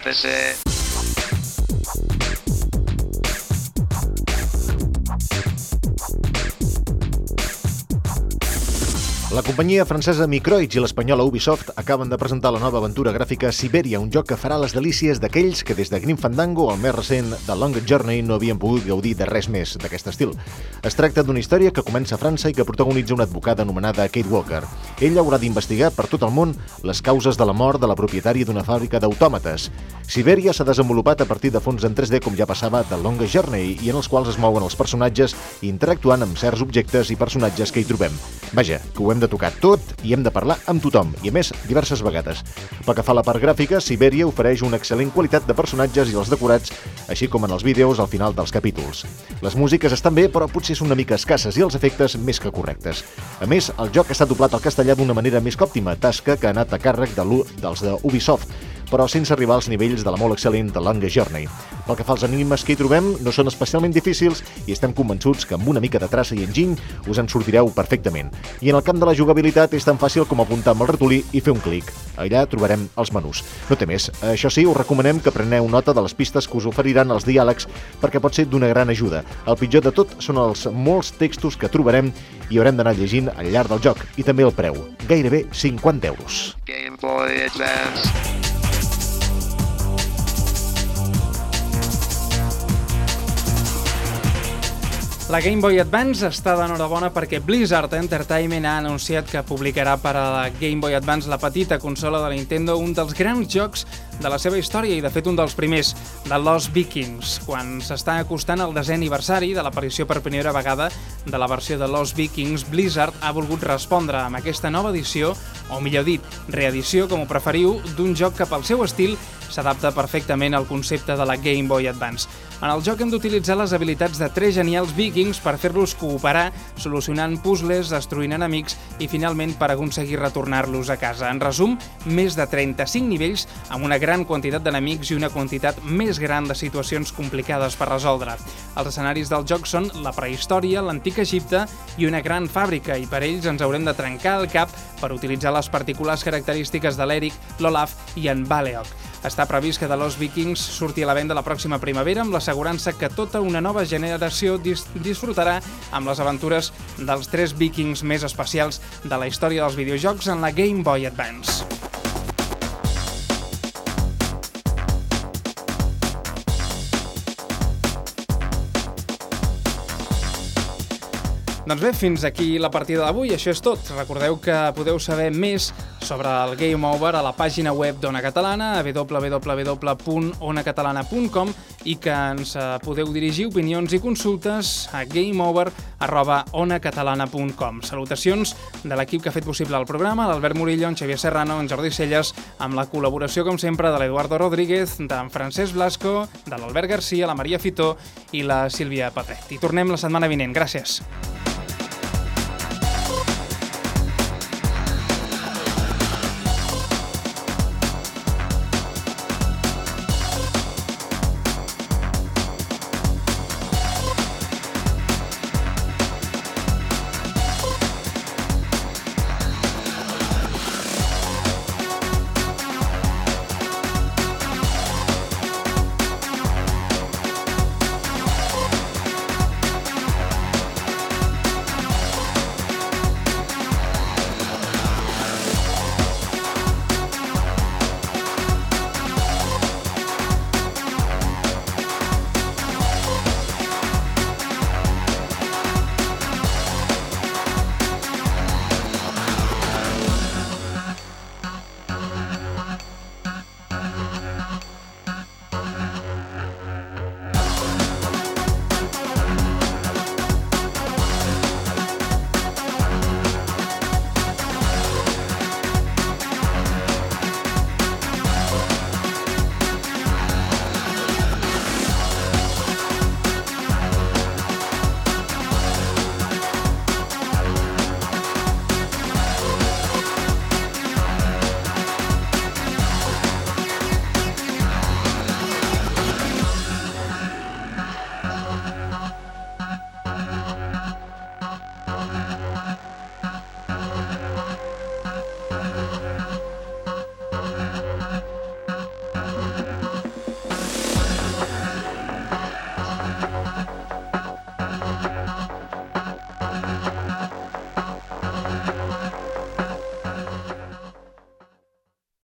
PC. La companyia francesa Microids i l'espanyola Ubisoft acaben de presentar la nova aventura gràfica Siberia, un joc que farà les delícies d'aquells que des de Grim Fandango, el més recent de Long Journey, no havien pogut gaudir de res més d'aquest estil. Es tracta d'una història que comença a França i que protagonitza una advocada anomenada Kate Walker. Ella haurà d'investigar per tot el món les causes de la mort de la propietària d'una fàbrica d'autòmates. Siberia s'ha desenvolupat a partir de fons en 3D com ja passava de Long Journey i en els quals es mouen els personatges interactuant amb certs objectes i personatges que hi trobem. Vaja, que ho hem de tocar tot i hem de parlar amb tothom, i a més, diverses vegades. Pel que fa a la part gràfica, Siberia ofereix una excel·lent qualitat de personatges i els decorats, així com en els vídeos al final dels capítols. Les músiques estan bé, però potser són una mica escasses i els efectes més que correctes. A més, el joc està doblat al castellà d'una manera més que òptima, tasca que ha anat a càrrec de dels de Ubisoft, però sense arribar als nivells de la molt excel·lent The Long Journey. Pel que fa als enigmes que hi trobem, no són especialment difícils i estem convençuts que amb una mica de traça i enginy us en sortireu perfectament. I en el camp de la jugabilitat és tan fàcil com apuntar amb el ratolí i fer un clic. Allà trobarem els menús. No té més. Això sí, us recomanem que preneu nota de les pistes que us oferiran els diàlegs perquè pot ser d'una gran ajuda. El pitjor de tot són els molts textos que trobarem i haurem d'anar llegint al llarg del joc i també el preu, gairebé 50 euros. Game Boy Advance. La Game Boy Advance està d'enhorabona perquè Blizzard Entertainment ha anunciat que publicarà per a la Game Boy Advance, la petita consola de Nintendo, un dels grans jocs de la seva història i, de fet, un dels primers, de Lost Vikings. Quan s'està acostant el desè aniversari de l'aparició per primera vegada de la versió de Lost Vikings, Blizzard ha volgut respondre amb aquesta nova edició, o millor dit, reedició, com ho preferiu, d'un joc que pel seu estil s'adapta perfectament al concepte de la Game Boy Advance. En el joc hem d'utilitzar les habilitats de tres genials vikings per fer-los cooperar, solucionant puzzles, destruint enemics i finalment per aconseguir retornar-los a casa. En resum, més de 35 nivells amb una gran gran quantitat d'enemics i una quantitat més gran de situacions complicades per resoldre. Els escenaris del joc són la prehistòria, l'antic Egipte i una gran fàbrica, i per ells ens haurem de trencar el cap per utilitzar les particulars característiques de l'Eric, l'Olaf i en Baleok. Està previst que The Lost Vikings surti a la venda la pròxima primavera amb l'assegurança que tota una nova generació dis disfrutarà amb les aventures dels tres vikings més especials de la història dels videojocs en la Game Boy Advance. Doncs bé, fins aquí la partida d'avui, això és tot. Recordeu que podeu saber més sobre el Game Over a la pàgina web d'Ona Catalana, www.onacatalana.com i que ens eh, podeu dirigir opinions i consultes a gameover.onacatalana.com. Salutacions de l'equip que ha fet possible el programa, l'Albert Murillo, en Xavier Serrano, en Jordi Celles, amb la col·laboració, com sempre, de l'Eduardo Rodríguez, d'en Francesc Blasco, de l'Albert Garcia, la Maria Fitó i la Sílvia Patet. I tornem la setmana vinent. Gràcies.